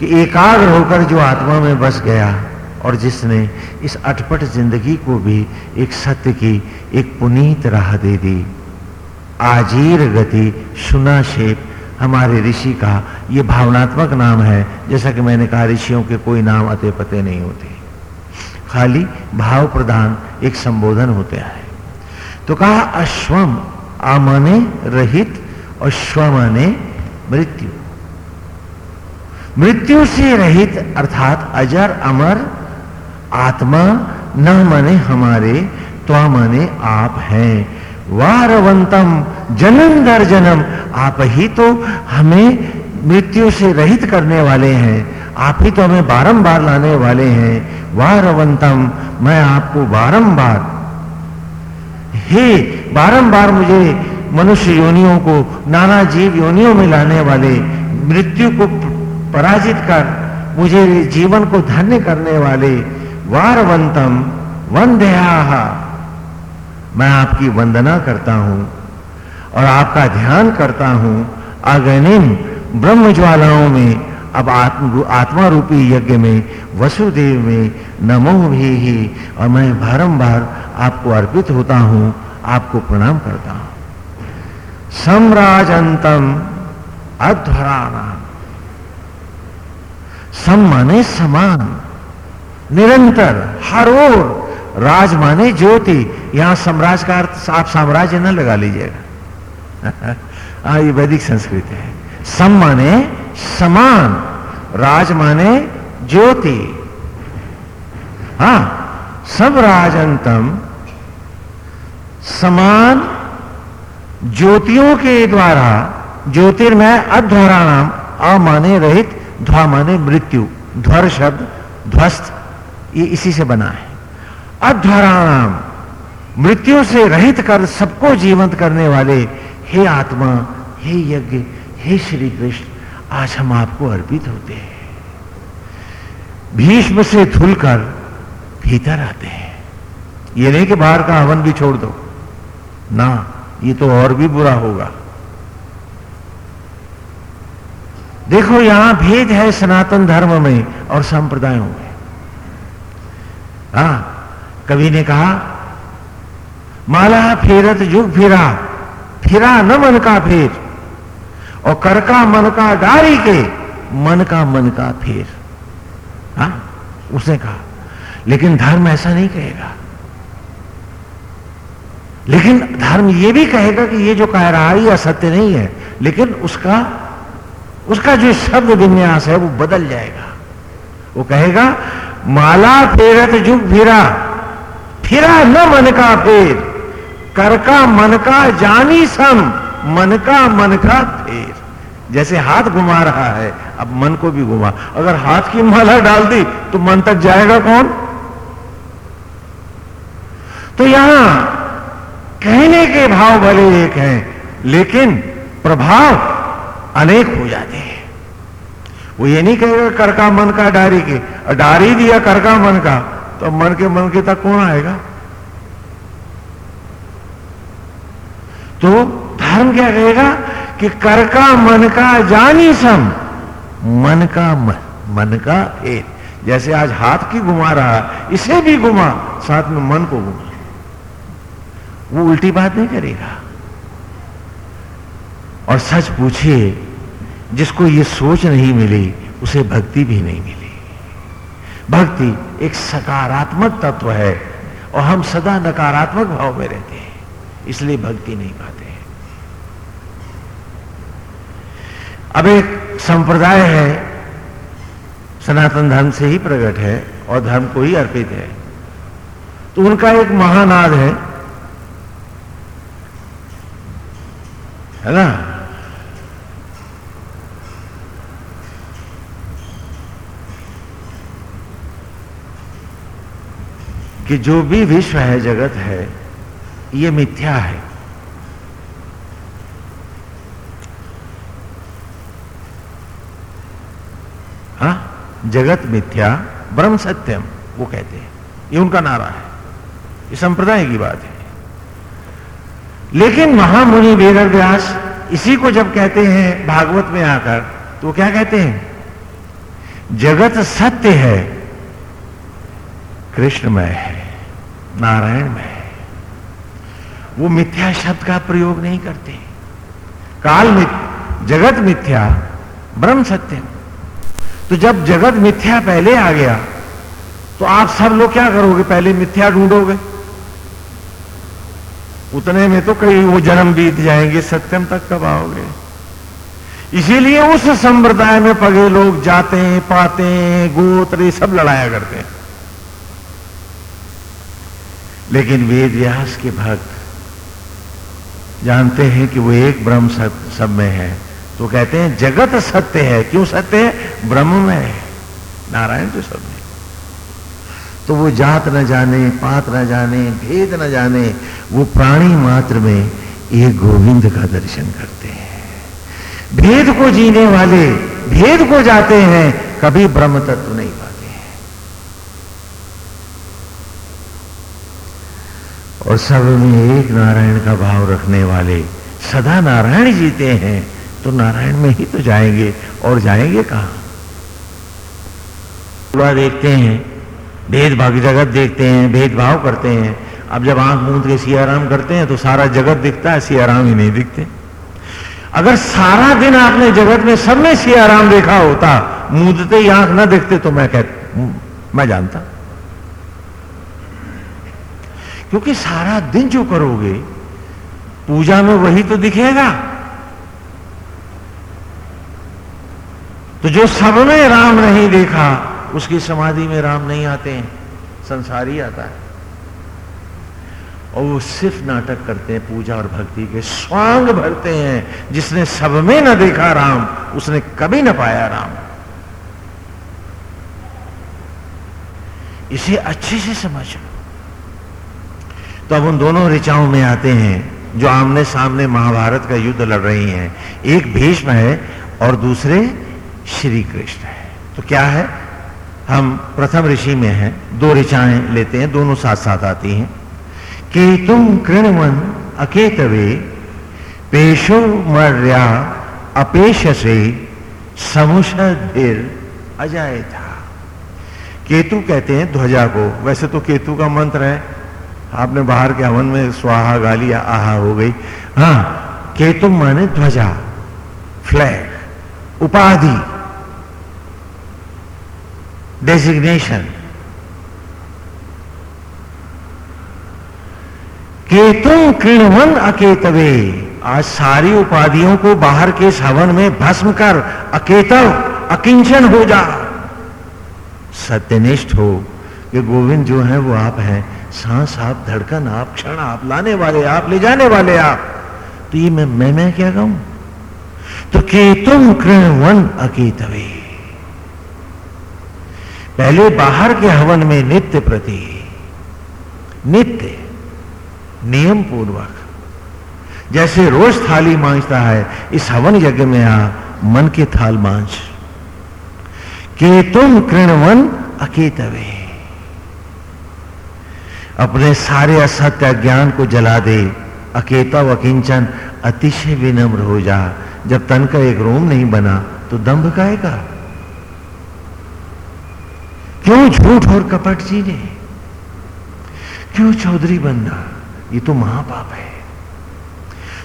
कि एकाग्र होकर जो आत्मा में बस गया और जिसने इस अटपट ज़िंदगी को भी एक सत्य की एक पुनीत राह दे दी। आजीर गति सुना शेप हमारे ऋषि का ये भावनात्मक नाम है, जैसा कि मैंने कहा ऋषियों के कोई नाम अते पते नहीं होते। खाली भाव प्रधान एक संबोधन होते हैं। तो कहा, अश्वम आमाने रहित और स्व माने मृत्यु। मृत्यु से रहित अर्थात अजर, अमर आत्मा न माने हमारे तो माने आप हैं। वारवंतम जन्म दर जन्म आप ही तो हमें मृत्यु से रहित करने वाले हैं। आप ही तो हमें बारंबार लाने वाले हैं। वारवंतम, मैं आपको बारंबार। हे, बारंबार मुझे मनुष्य योनियों को, नाना जीव योनियों में लाने वाले, मृत्यु को पराजित कर, मुझे जीवन को धन्य करने वाले वारवंतम वंद्या। मैं आपकी वंदना करता हूँ और आपका ध्यान करता हूँ। अगनिम ब्रह्म ज्वालाओं में, अब आत्म आत्मा रूपी यज्ञ में, वसुदेव में नमो भी ही और मैं बारंबार आपको अर्पित होता हूँ, आपको प्रणाम करता हूँ। सम्राजंतम अध्वराना सम माने समान। निरंतर, हर ओर राज माने ज्योति। यहाँ सम्राज का अर्थ आप साम्राज्य न लगा लीजिएगा। हाँ ये वैदिक संस्कृत है। सम माने समान राज माने ज्योति। हा, सब राजंतम समान ज्योतियों के द्वारा, ज्योतिर्मय अध्वराणाम अमाने रहित ध्वा माने मृत्यु, ध्वर शब्द, ध्वस्त ये इसी से बना है। अध्वराणाम मृत्यु से रहित कर सबको जीवंत करने वाले हे आत्मा, हे यज्ञ, हे श्री कृष्ण आज हम आपको अर्पित होते हैं। भीष्म से धुलकर भीतर आते हैं। ये नहीं कि बाहर का हवन भी छोड़ दो। ना, ये तो और भी बुरा होगा। देखो, यहाँ भेद है सनातन धर्म में और संप्रदायों में। हा, कवि ने कहा, माला फेरत युग फिरा फिरा न मन का फेर, और कर का मन का डारी के मन का मन का फेर। हा, उसने कहा, लेकिन धर्म ऐसा नहीं कहेगा। लेकिन धर्म यह भी कहेगा कि ये जो कह रहा है, ये असत्य नहीं है, लेकिन उसका उसका जो शब्द विन्यास है, वो बदल जाएगा। वो कहेगा माला फेरत जुग फिरा फिरा न मन का फेर। कर का मन का जानी सम, मन का मन का फेर। जैसे हाथ घुमा रहा है, अब मन को भी घुमा। अगर हाथ की माला डाल दी तो मन तक जाएगा कौन? तो यहाँ कहने के भाव भले एक हैं, लेकिन प्रभाव अनेक हो जाते हैं। वो ये नहीं कहेगा कर का मन का डारी के। डारी दिया कर का मन का तो मन के मन के तक कौन आएगा? तो धर्म क्या कहेगा कि कर का मन का जानी सम, मन का मन मन का एक जैसे आज हाथ की घुमा रहा इसे भी घुमा, साथ में मन को घुमा। वो उल्टी बात नहीं करेगा। और सच पूछिए जिसको ये सोच नहीं मिली, उसे भक्ति भी नहीं मिली। भक्ति एक सकारात्मक तत्व है और हम सदा नकारात्मक भाव में रहते हैं, इसलिए भक्ति नहीं पाते हैं। अब एक संप्रदाय है, सनातन धर्म से ही प्रकट है और धर्म को ही अर्पित है। तो उनका एक महानाद है। है ना? कि जो भी विश्व है, जगत है, ये मिथ्या है। हा? जगत मिथ्या, ब्रह्म सत्यम, वो कहते हैं। ये उनका नारा है। ये संप्रदाय की बात है। लेकिन महामुनि वेद व्यास इसी को जब कहते हैं भागवत में आकर तो क्या कहते हैं? जगत सत्य है, कृष्णमय है। नारायणमय है। वो मिथ्या शब्द का प्रयोग नहीं करते। काल मिथ्या जगत मिथ्या, ब्रह्म सत्य। तो जब जगत मिथ्या पहले आ गया तो आप सब लोग क्या करोगे? पहले मिथ्या ढूंढोगे। उतने में तो कई वो जन्म बीत जाएँगे, सत्यम तक कब आओगे? इसीलिए उस संप्रदाय में पगे लोग जाते हैं, पाते हैं, गोत्र सब लड़ाया करते हैं। लेकिन वेद व्यास के भक्त जानते हैं कि वो एक ब्रह्म सब में है। तो कहते हैं, जगत सत्य है। क्यों सत्य है? ब्रह्म में है। नारायण तो सब में। तो वो जात न जाने, पात न जाने, भेद न जाने, वो प्राणी मात्र में एक गोविंद का दर्शन करते हैं। भेद को जीने वाले, भेद को जाते हैं, कभी ब्रह्म तत्व नहीं पाते। और सब में एक नारायण का भाव रखने वाले सदा नारायण जीते हैं तो नारायण में ही तो जाएँगे। और जाएँगे कहाँ? देखते हैं भेदभाव जगत देखते हैं, भेदभाव करते हैं। अब जब आँख मूंद के सियाराम करते हैं तो सारा जगत दिखता है सियाराम ही नहीं दिखते। अगर सारा दिन आपने जगत में सब में सियाराम देखा होता, मूंदते ही आँख ना दिखते तो मैं कह मैं जानता। क्योंकि सारा दिन जो करोगे, पूजा में वही तो दिखेगा। तो जो सब में राम नहीं देखा, उसकी समाधि में राम नहीं आते हैं, संसार आता है। और वो सिर्फ़ नाटक करते हैं, पूजा और भक्ति के स्वांग भरते हैं। जिसने सब में ना देखा राम, उसने कभी ना पाया राम। इसे अच्छे से समझ। तो अब उन दोनों ऋचाओं में आते हैं, जो आमने सामने महाभारत का युद्ध लड़ रही हैं। एक भीष्म है और दूसरे श्री कृष्ण है। तो क्या है? हम प्रथम ऋषि में हैं, दो ऋचाएँ लेते हैं, दोनों साथ साथ आती हैं। कि तुम कृणवन अकेतवे, पेशो मर्या अपेश से समुषधिर अजाय था केतु कहते हैं ध्वजा को। वैसे तो केतु का मंत्र है। आपने बाहर के हवन में स्वाहा गाली आहा हो गई। हाँ केतु माने ध्वजा फ्लैग उपाधि डेजिग्नेशन केतुम किणवन अकेतवे, आज सारी उपाधियों को बाहर के सवन में भस्म कर, अकेतव, अकिंचन हो जा। सत्यनिष्ठ हो कि गोविंद जो है, वो आप हैं। सांस आप धड़कन आप क्षण आप लाने वाले आप ले जाने वाले आप। तो ये मैं मैं, मैं क्या कहूँ? तो केतुम कृणवन अकेतवे। पहले बाहर के हवन में नित्य प्रति नित्य नियम पूर्वक जैसे रोज थाली मांझता है इस हवन यज्ञ में आ मन के थाल मांझ के तुम कृणवन अकेतवे। अपने सारे असत्य ज्ञान को जला दे। अकेता व अतिशय विनम्र हो जा। जब तन का एक रोम नहीं बना तो दम्भ काएगा क्यों झूठ और कपट जीने? क्यों चौधरी बनना? ये तो महापाप है।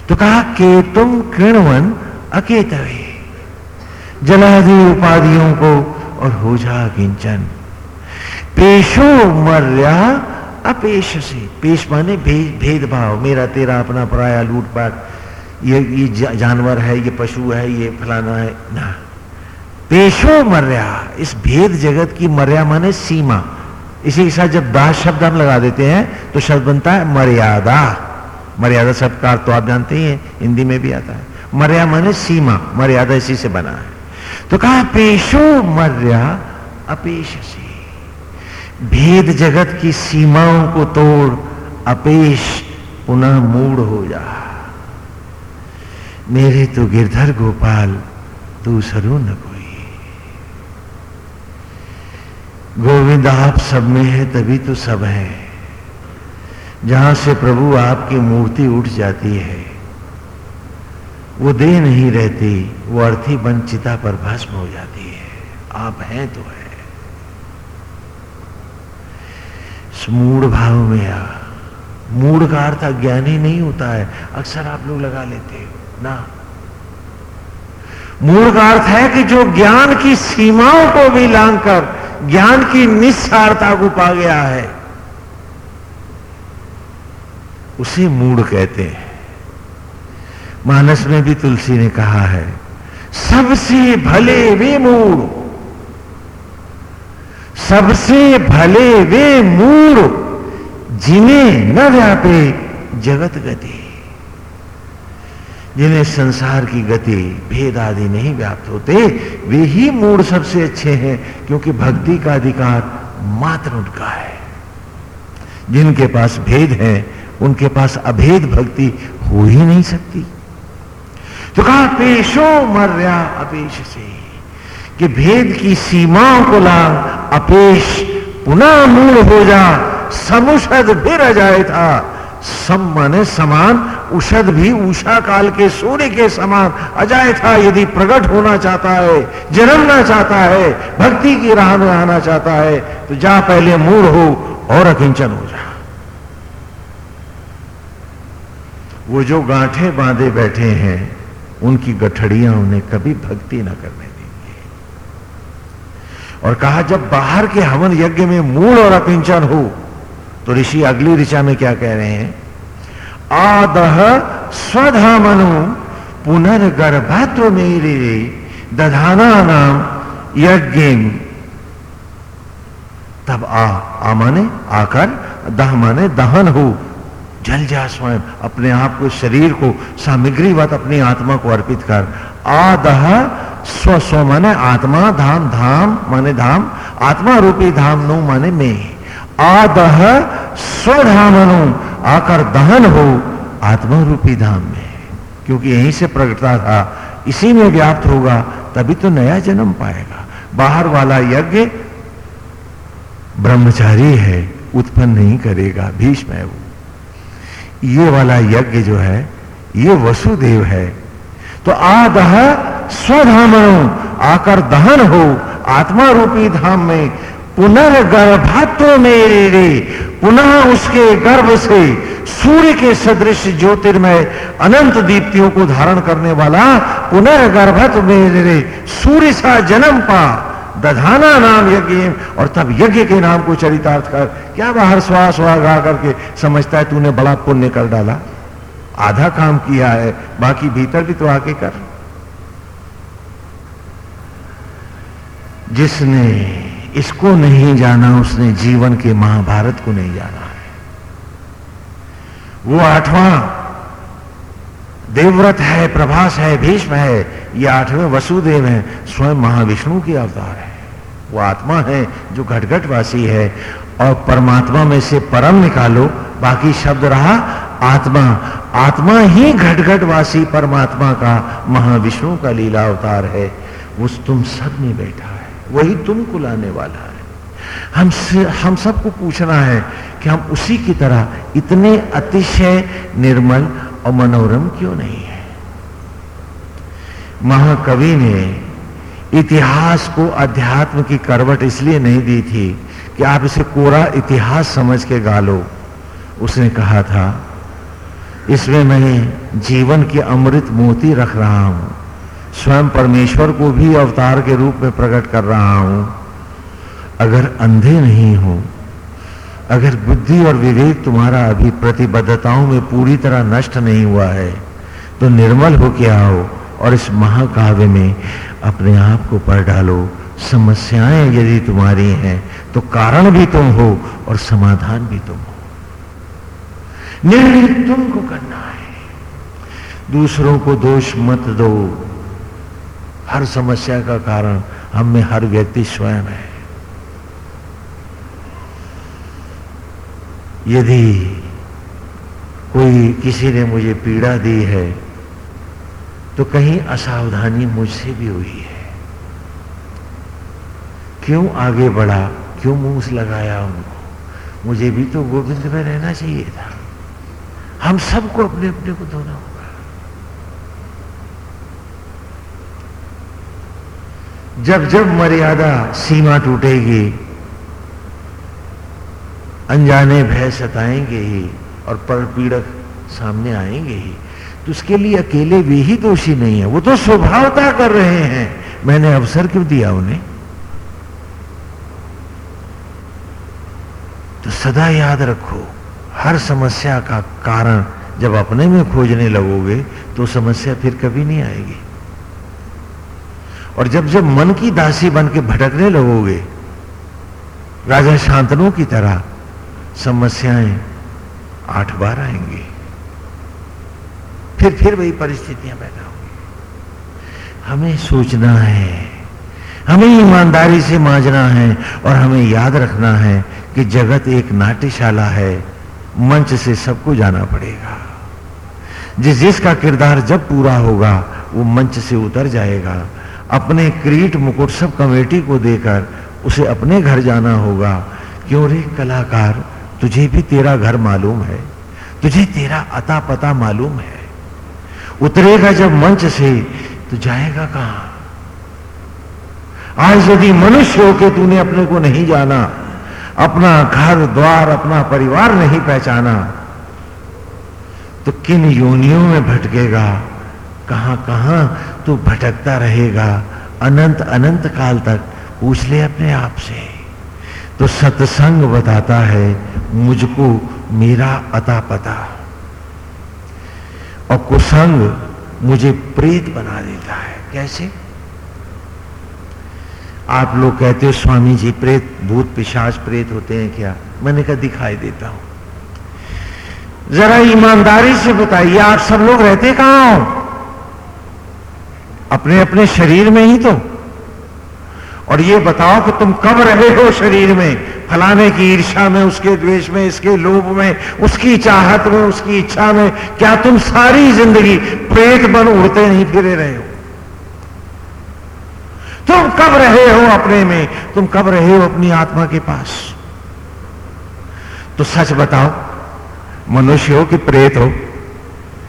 तो कहा, के तुम कृणवन अकेतवे जला दे उपाधियों को और हो जा किंचन पेशो मर्या अपेश से। पेश माने भेदभाव। मेरा तेरा अपना पराया लूटपाट। ये ये जानवर है, ये पशु है, ये फलाना है। ना। पेशो मर्या। इस भेद जगत की मर्या माने सीमा। इसी के साथ जब दास शब्द हम लगा देते हैं तो शब्द बनता है मर्यादा। मर्यादा शब्द का तो आप जानते ही हैं, हिंदी में भी आता है। मर्या माने सीमा। मर्यादा इसी से बना है। तो कहा, पेशो मर्या अपेश से। भेद जगत की सीमाओं को तोड़ अपेश पुनः मूड हो जा। मेरे तो गिरधर गोपाल, तू सरू न कोई। गोविंद, आप सब में है, तभी तो सब है। जहाँ से प्रभु आपकी मूर्ति उठ जाती है, वो दे नहीं रहती, वो अर्थी बन चिता पर भस्म हो जाती है। आप हैं तो है। मूड भाव में आ। मूड का अर्थ अज्ञानी नहीं होता है, अक्सर आप लोग लगा लेते हो। ना। मूड का अर्थ है कि जो ज्ञान की सीमाओं को भी लांग कर, ज्ञान की निस्सारता को पा गया है, उसे मूड कहते हैं। मानस में भी तुलसी ने कहा है, सबसे भले वे मूड सबसे भले वे मूड जिन्हें न व्यापे जगत गति। जिन्हें संसार की गति, भेद आदि नहीं व्याप्त होते, वे ही मूड सबसे अच्छे हैं, क्योंकि भक्ति का अधिकार मात्र उनका है। जिनके पास भेद है, उनके पास अभेद भक्ति हो ही नहीं सकती। तो कहा, पेशो मर्या अपेश से कि भेद की सीमाओं को ला, अपेश पुनः मूल हो जा, समुषद फिर जाए था। सम माने समान, उषद भी उषा काल के सूर्य के समान। अजाय था यदि प्रकट होना चाहता है, जन्मना चाहता है, भक्ति की राह में आना चाहता है तो जा पहले मूड हो और अकिंचन हो जा। वो जो गांठे बांधे बैठे हैं, उनकी गठड़ियाँ उन्हें कभी भक्ति ना करने और कहा, जब बाहर के हवन यज्ञ में मूल और अपिंचन हो तो ऋषि अगली ऋचा में क्या कह रहे हैं? आदह स्वधामनु पुनर्गर्भत्व मेरे दधाना नाम यज्ञ तब आ आ माने, आकर दह माने दहन हो। जल जा स्वयं, अपने आप को, शरीर को सामग्रीवत अपनी आत्मा को अर्पित कर। आदह स्व स्व माने आत्मा, धाम धाम, माने धाम, आत्मा रूपी धाम नु माने में। आदह स्वधामनु आकर दहन हो, आत्मा रूपी धाम में। क्योंकि यहीं से प्रकटता था, इसी में व्याप्त होगा, तभी तो नया जन्म पाएगा। बाहर वाला यज्ञ ब्रह्मचारी है, उत्पन्न नहीं करेगा, भीष्म है वो। ये वाला यज्ञ जो है, ये वसुदेव है। तो आदह स्वधामणु आकर दहन हो। आत्मा रूपी धाम में पुनर्गर्भत्व मेरे रे पुनः उसके गर्भ से सूर्य के सदृश ज्योतिर्मय अनंत दीप्तियों को धारण करने वाला पुनर्गर्भत्व मेरे रे सूर्य सा जन्म पा। दधाना नाम यज्ञ और तब यज्ञ के नाम को चरितार्थ कर। क्या बाहर श्वास स्वा गा करके समझता है तूने बड़ा पुण्य कर डाला? आधा काम किया है, बाकी भीतर भी तो आके कर। जिसने इसको नहीं जाना, उसने जीवन के महाभारत को नहीं जाना है। वो आठवां देवव्रत है, प्रभास है, भीष्म है, ये आठवें वसुदेव है, स्वयं महाविष्णु के अवतार है। वो आत्मा है जो घटघट वासी है, और परमात्मा में से परम निकालो, बाकी शब्द रहा आत्मा। आत्मा ही घटघट वासी परमात्मा का, महाविष्णु का लीला अवतार है वो तुम सब में बैठा। वही तुमको लाने वाला है। हम हम सबको पूछना है कि हम उसी की तरह इतने अतिशय निर्मल और मनोरम क्यों नहीं है? महाकवि ने इतिहास को अध्यात्म की करवट इसलिए नहीं दी थी कि आप इसे कोरा इतिहास समझ के गालो उसने कहा था, इसमें मैं जीवन की अमृत मोती रख रहा हूँ। स्वयं परमेश्वर को भी अवतार के रूप में प्रकट कर रहा हूँ। अगर अंधे नहीं हो, अगर बुद्धि और विवेक तुम्हारा अभी प्रतिबद्धताओं में पूरी तरह नष्ट नहीं हुआ है तो निर्मल हो के आओ और इस महाकाव्य में अपने आप को पढ़ डालो। समस्याएँ यदि तुम्हारी हैं तो कारण भी तुम हो और समाधान भी तुम हो। निर्णय तुमको करना है। दूसरों को दोष मत दो। हर समस्या का कारण हम में हर व्यक्ति स्वयं है। यदि कोई किसी ने मुझे पीड़ा दी है तो कहीं असावधानी मुझसे भी हुई है। क्यों आगे बढ़ा? क्यों मुँह लगाया उनको? मुझे भी तो गोविंद में रहना चाहिए था। हम सबको अपने अपने को धोना होगा जब जब मर्यादा सीमा टूटेगी, अनजाने भय सताएँगे ही और पर पीड़क सामने आएँगे ही। तो उसके लिए अकेले वे ही दोषी नहीं है। वो तो स्वभावता कर रहे हैं। मैंने अवसर क्यों दिया उन्हें? तो सदा याद रखो, हर समस्या का कारण जब अपने में खोजने लगोगे तो समस्या फिर कभी नहीं आएगी। और जब जब मन की दासी बन के भटकने लगोगे, राजा शांतनु की तरह समस्याएँ आठ बार आएँगी। फिर फिर वही परिस्थितियाँ पैदा होंगी। हमें सोचना है, हमें ईमानदारी से मांझना है और हमें याद रखना है कि जगत एक नाट्यशाला है, मंच से सबको जाना पड़ेगा। जिस जिसका किरदार जब पूरा होगा, वो मंच से उतर जाएगा। अपने क्रीट मुकुट सब कमेटी को देकर उसे अपने घर जाना होगा। क्यों रे कलाकार, तुझे भी तेरा घर मालूम है। तुझे तेरा अता पता मालूम है। उतरेगा जब मंच से तो जाएगा कहाँ? आज यदि मनुष्य हो के तूने अपने को नहीं जाना, अपना घर, द्वार, अपना परिवार नहीं पहचाना तो किन योनियों में भटकेगा? कहाँ कहाँ तू भटकता रहेगा, अनंत अनंत काल तक। पूछ ले अपने आप से। तो सत्संग बताता है, मुझको मेरा अता पता। और कुसंग मुझे प्रेत बना देता है। कैसे? आप लोग कहते हो, स्वामी जी, प्रेत, भूत पिशाच प्रेत होते हैं क्या? मैंने कहा, दिखाई देता हूँ। जरा ईमानदारी से बताइए, आप सब लोग रहते कहाँ हो? अपने अपने शरीर में ही तो। और ये बताओ कि तुम कब रहे हो शरीर में? फलाने की ईर्षा में, उसके द्वेष में, इसके लोभ में, उसकी चाहत में, उसकी इच्छा में, क्या तुम सारी ज़िंदगी प्रेत बन उड़ते नहीं फिरे रहे हो? तुम कब रहे हो अपने में? तुम कब रहे हो अपनी आत्मा के पास? तो सच बताओ, मनुष्य हो कि प्रेत हो?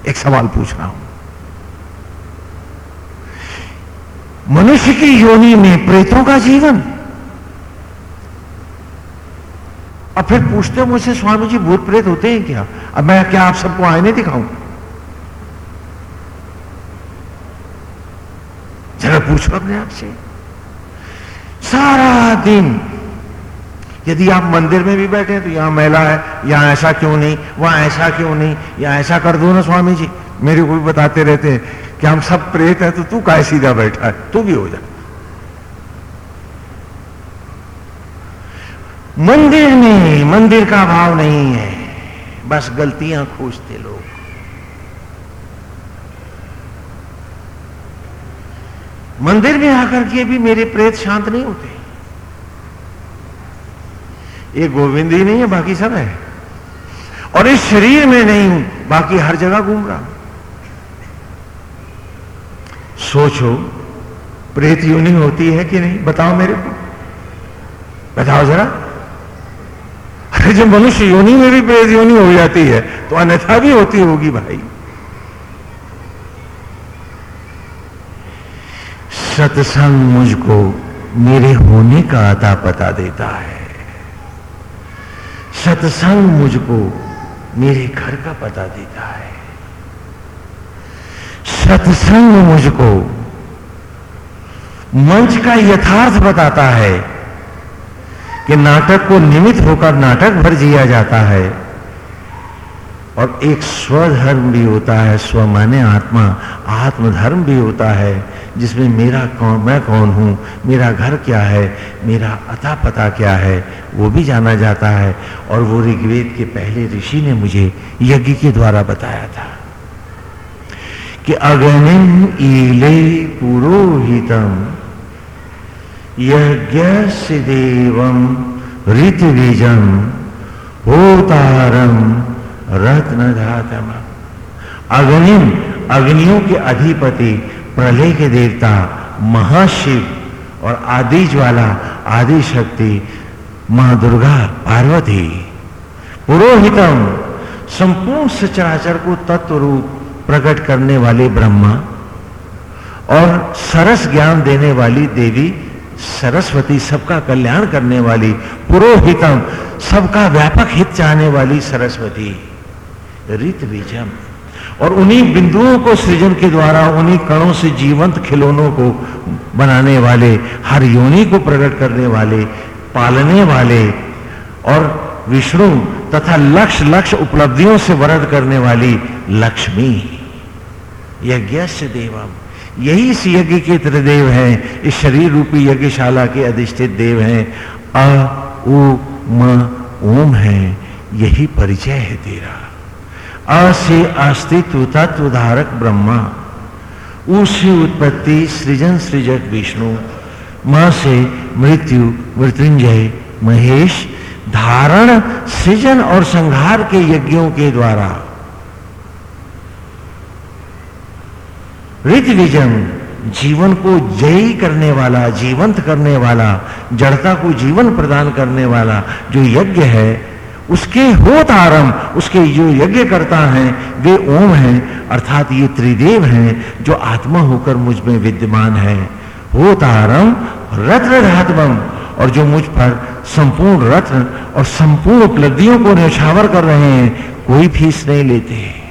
एक सवाल पूछ रहा हूँ। मनुष्य की योनि में प्रेतों का जीवन। और फिर पूछते हो मुझसे स्वामी जी भूत प्रेत होते हैं क्या? अब मैं क्या आप सबको आईने दिखाऊँ? जरा पूछो अपने आप से। सारा दिन यदि आप मंदिर में भी बैठे हैं तो यहाँ महिला है, यहाँ ऐसा क्यों नहीं, वहाँ ऐसा क्यों नहीं, यहाँ ऐसा कर दो ना स्वामी जी मेरे को भी बताते रहते हैं कि हम सब प्रेत हैं तो तू काय सीधा बैठा है? तू भी हो जा। मंदिर में, मंदिर का भाव नहीं है। बस गलतियाँ खोजते लोग। मंदिर में आकर के भी मेरे प्रेत शांत नहीं होते। ये गोविंद ही नहीं है, बाकी सब है। और इस शरीर में नहीं हूँ, बाकी हर जगह घूम रहा हूँ। सोचो, प्रेत योनि होती है कि नहीं? बताओ मेरे को। बताओ जरा। अरे जब मनुष्य योनि में भी प्रेत योनि हो जाती है तो अन्यथा भी होती होगी भाई। सत्संग मुझको मेरे होने का अता पता देता है। सत्संग मुझको मेरे घर का पता देता है। सत्संग मुझको। मंच का यथार्थ बताता है कि नाटक को निमित्त होकर नाटक भर जिया जाता है। और एक स्वधर्म भी होता है स्व माने आत्मा, आत्मधर्म भी होता है, जिसमें मेरा कौन, मैं कौन हूँ, मेरा घर क्या है, मेरा अता पता क्या है, वो भी जाना जाता है। और वो ऋग्वेद के पहले ऋषि ने मुझे यज्ञ के द्वारा बताया था। कि अगनिम ईले पुरोहितम यज्ञ देवम ऋतविजम होतारम रत्न धातम अग्निम अग्नियों के अधिपति, प्रलय के देवता, महाशिव और आदि ज्वाला आदि शक्ति माँ दुर्गा पार्वती। पुरोहितम, संपूर्ण सचराचर को तत्व रूप प्रकट करने वाले ब्रह्मा और सरस ज्ञान देने वाली देवी, सरस्वती, सबका कल्याण करने वाली पुरोहितम, सबका व्यापक हित चाहने वाली सरस्वती, रित बीजम। और उन्हीं बिंदुओं को सृजन के द्वारा, उन्हीं कणों से जीवंत खिलौनों को बनाने वाले, हर योनि को प्रकट करने वाले, पालने वाले और विष्णु तथा लक्ष्य लक्ष्य उपलब्धियों से वरद करने वाली लक्ष्मी। यज्ञ देवम। यही इस यज्ञ के त्रिदेव हैं, इस शरीर रूपी यज्ञशाला के अधिष्ठित देव हैं। अ उ, म, ओम है, यही परिचय है तेरा। अ से अस्तित्व तत्व धारक ब्रह्मा। उ से उत्पत्ति सृजन सृजक विष्णु। म से मृत्यु मृत्युंजय महेश। धारण सृजन और संहार के यज्ञों के द्वारा। ऋतविजम जीवन को जयी करने वाला, जीवंत करने वाला, जड़ता को जीवन प्रदान करने वाला जो यज्ञ है, उसके होत आरंभ, उसके जो यज्ञ करता है, वे ओम हैं, अर्थात ये त्रिदेव हैं, जो आत्मा होकर मुझमें विद्यमान है। होत आरंभ, रत्न धात्मम और जो मुझ पर संपूर्ण रत्न और संपूर्ण उपलब्धियों को न्यौछावर कर रहे हैं, कोई फ़ीस नहीं लेते।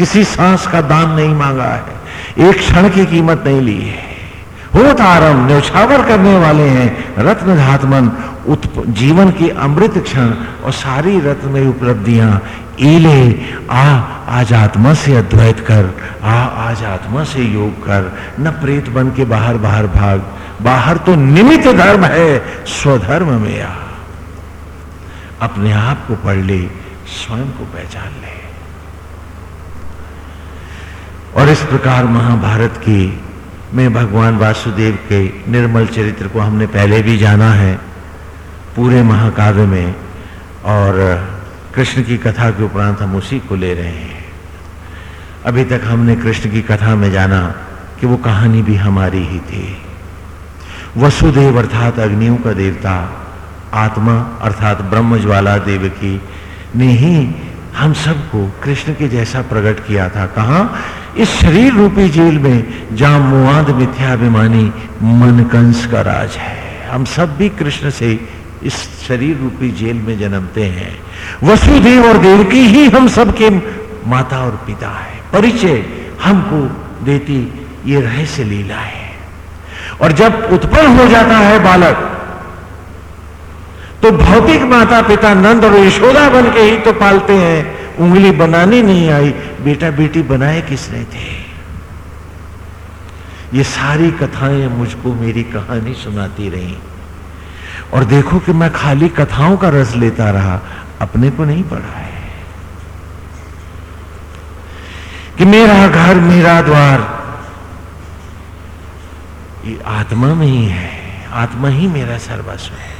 किसी सांस का दान नहीं मांगा है। एक क्षण की कीमत नहीं ली है। हो तारम न्यौछावर करने वाले हैं। रत्न धातमन जीवन की अमृत क्षण और सारी रत्न उपलब्धियाँ। एले आ, आज आत्मा से अद्वैत कर, आ, आज आत्मा से योग कर। न प्रेत बन के बाहर बाहर भाग। बाहर तो निमित्त धर्म है, स्वधर्म में आ। अपने आप को पढ़ ले, स्वयं को पहचान ले। और इस प्रकार महाभारत की में भगवान वासुदेव के निर्मल चरित्र को हमने पहले भी जाना है, पूरे महाकाव्य में, और कृष्ण की कथा के उपरांत हम उसी को ले रहे हैं। अभी तक हमने कृष्ण की कथा में जाना कि वो कहानी भी हमारी ही थी। वसुदेव अर्थात अग्नियों का देवता, आत्मा अर्थात ब्रह्म ज्वाला देवकी ने ही हम सबको कृष्ण के जैसा प्रकट किया था। कहा? इस शरीर रूपी जेल में जहाँ मुआद मिथ्याभिमानी मन कंस का राज है। हम सब भी कृष्ण से इस शरीर रूपी जेल में जन्मते हैं। वसुदेव और देवकी ही हम सबके माता और पिता है। परिचय हमको देती ये रहस्य लीला है। और जब उत्पन्न हो जाता है बालक तो भौतिक माता पिता नंद और यशोदा बन के ही तो पालते हैं। उंगली बनानी नहीं आई। बेटा बेटी बनाए किसने थे? ये सारी कथाएँ मुझको मेरी कहानी सुनाती रही। और देखो कि मैं खाली कथाओं का रस लेता रहा। अपने को नहीं पढ़ा है। कि मेरा घर, मेरा द्वार, ये आत्मा में ही है। आत्मा ही मेरा सर्वस्व है।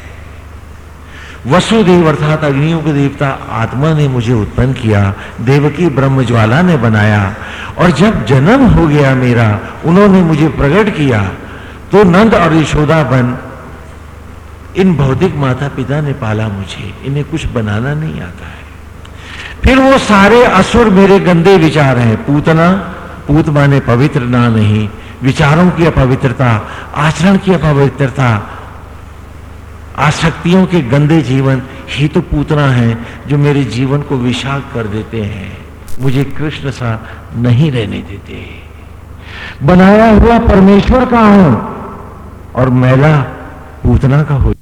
वसुदेव अर्थात अग्नियों के देवता आत्मा ने मुझे उत्पन्न किया, देवकी ब्रह्म ज्वाला ने बनाया। और जब जन्म हो गया मेरा, उन्होंने मुझे प्रकट किया तो नंद और यशोदा बन। इन भौतिक माता पिता ने पाला मुझे, इन्हें कुछ बनाना नहीं आता है। फिर वो सारे असुर मेरे गंदे विचार हैं, पूतना, पूत माने पवित्र ना नहीं, विचारों की अपवित्रता, आचरण की अपवित्रता आसक्तियों के गंदे जीवन ही तो पूतना है जो मेरे जीवन को विशाल कर देते हैं। मुझे कृष्ण सा नहीं रहने देते। बनाया हुआ परमेश्वर का हूँ? और मैला पूतना का हो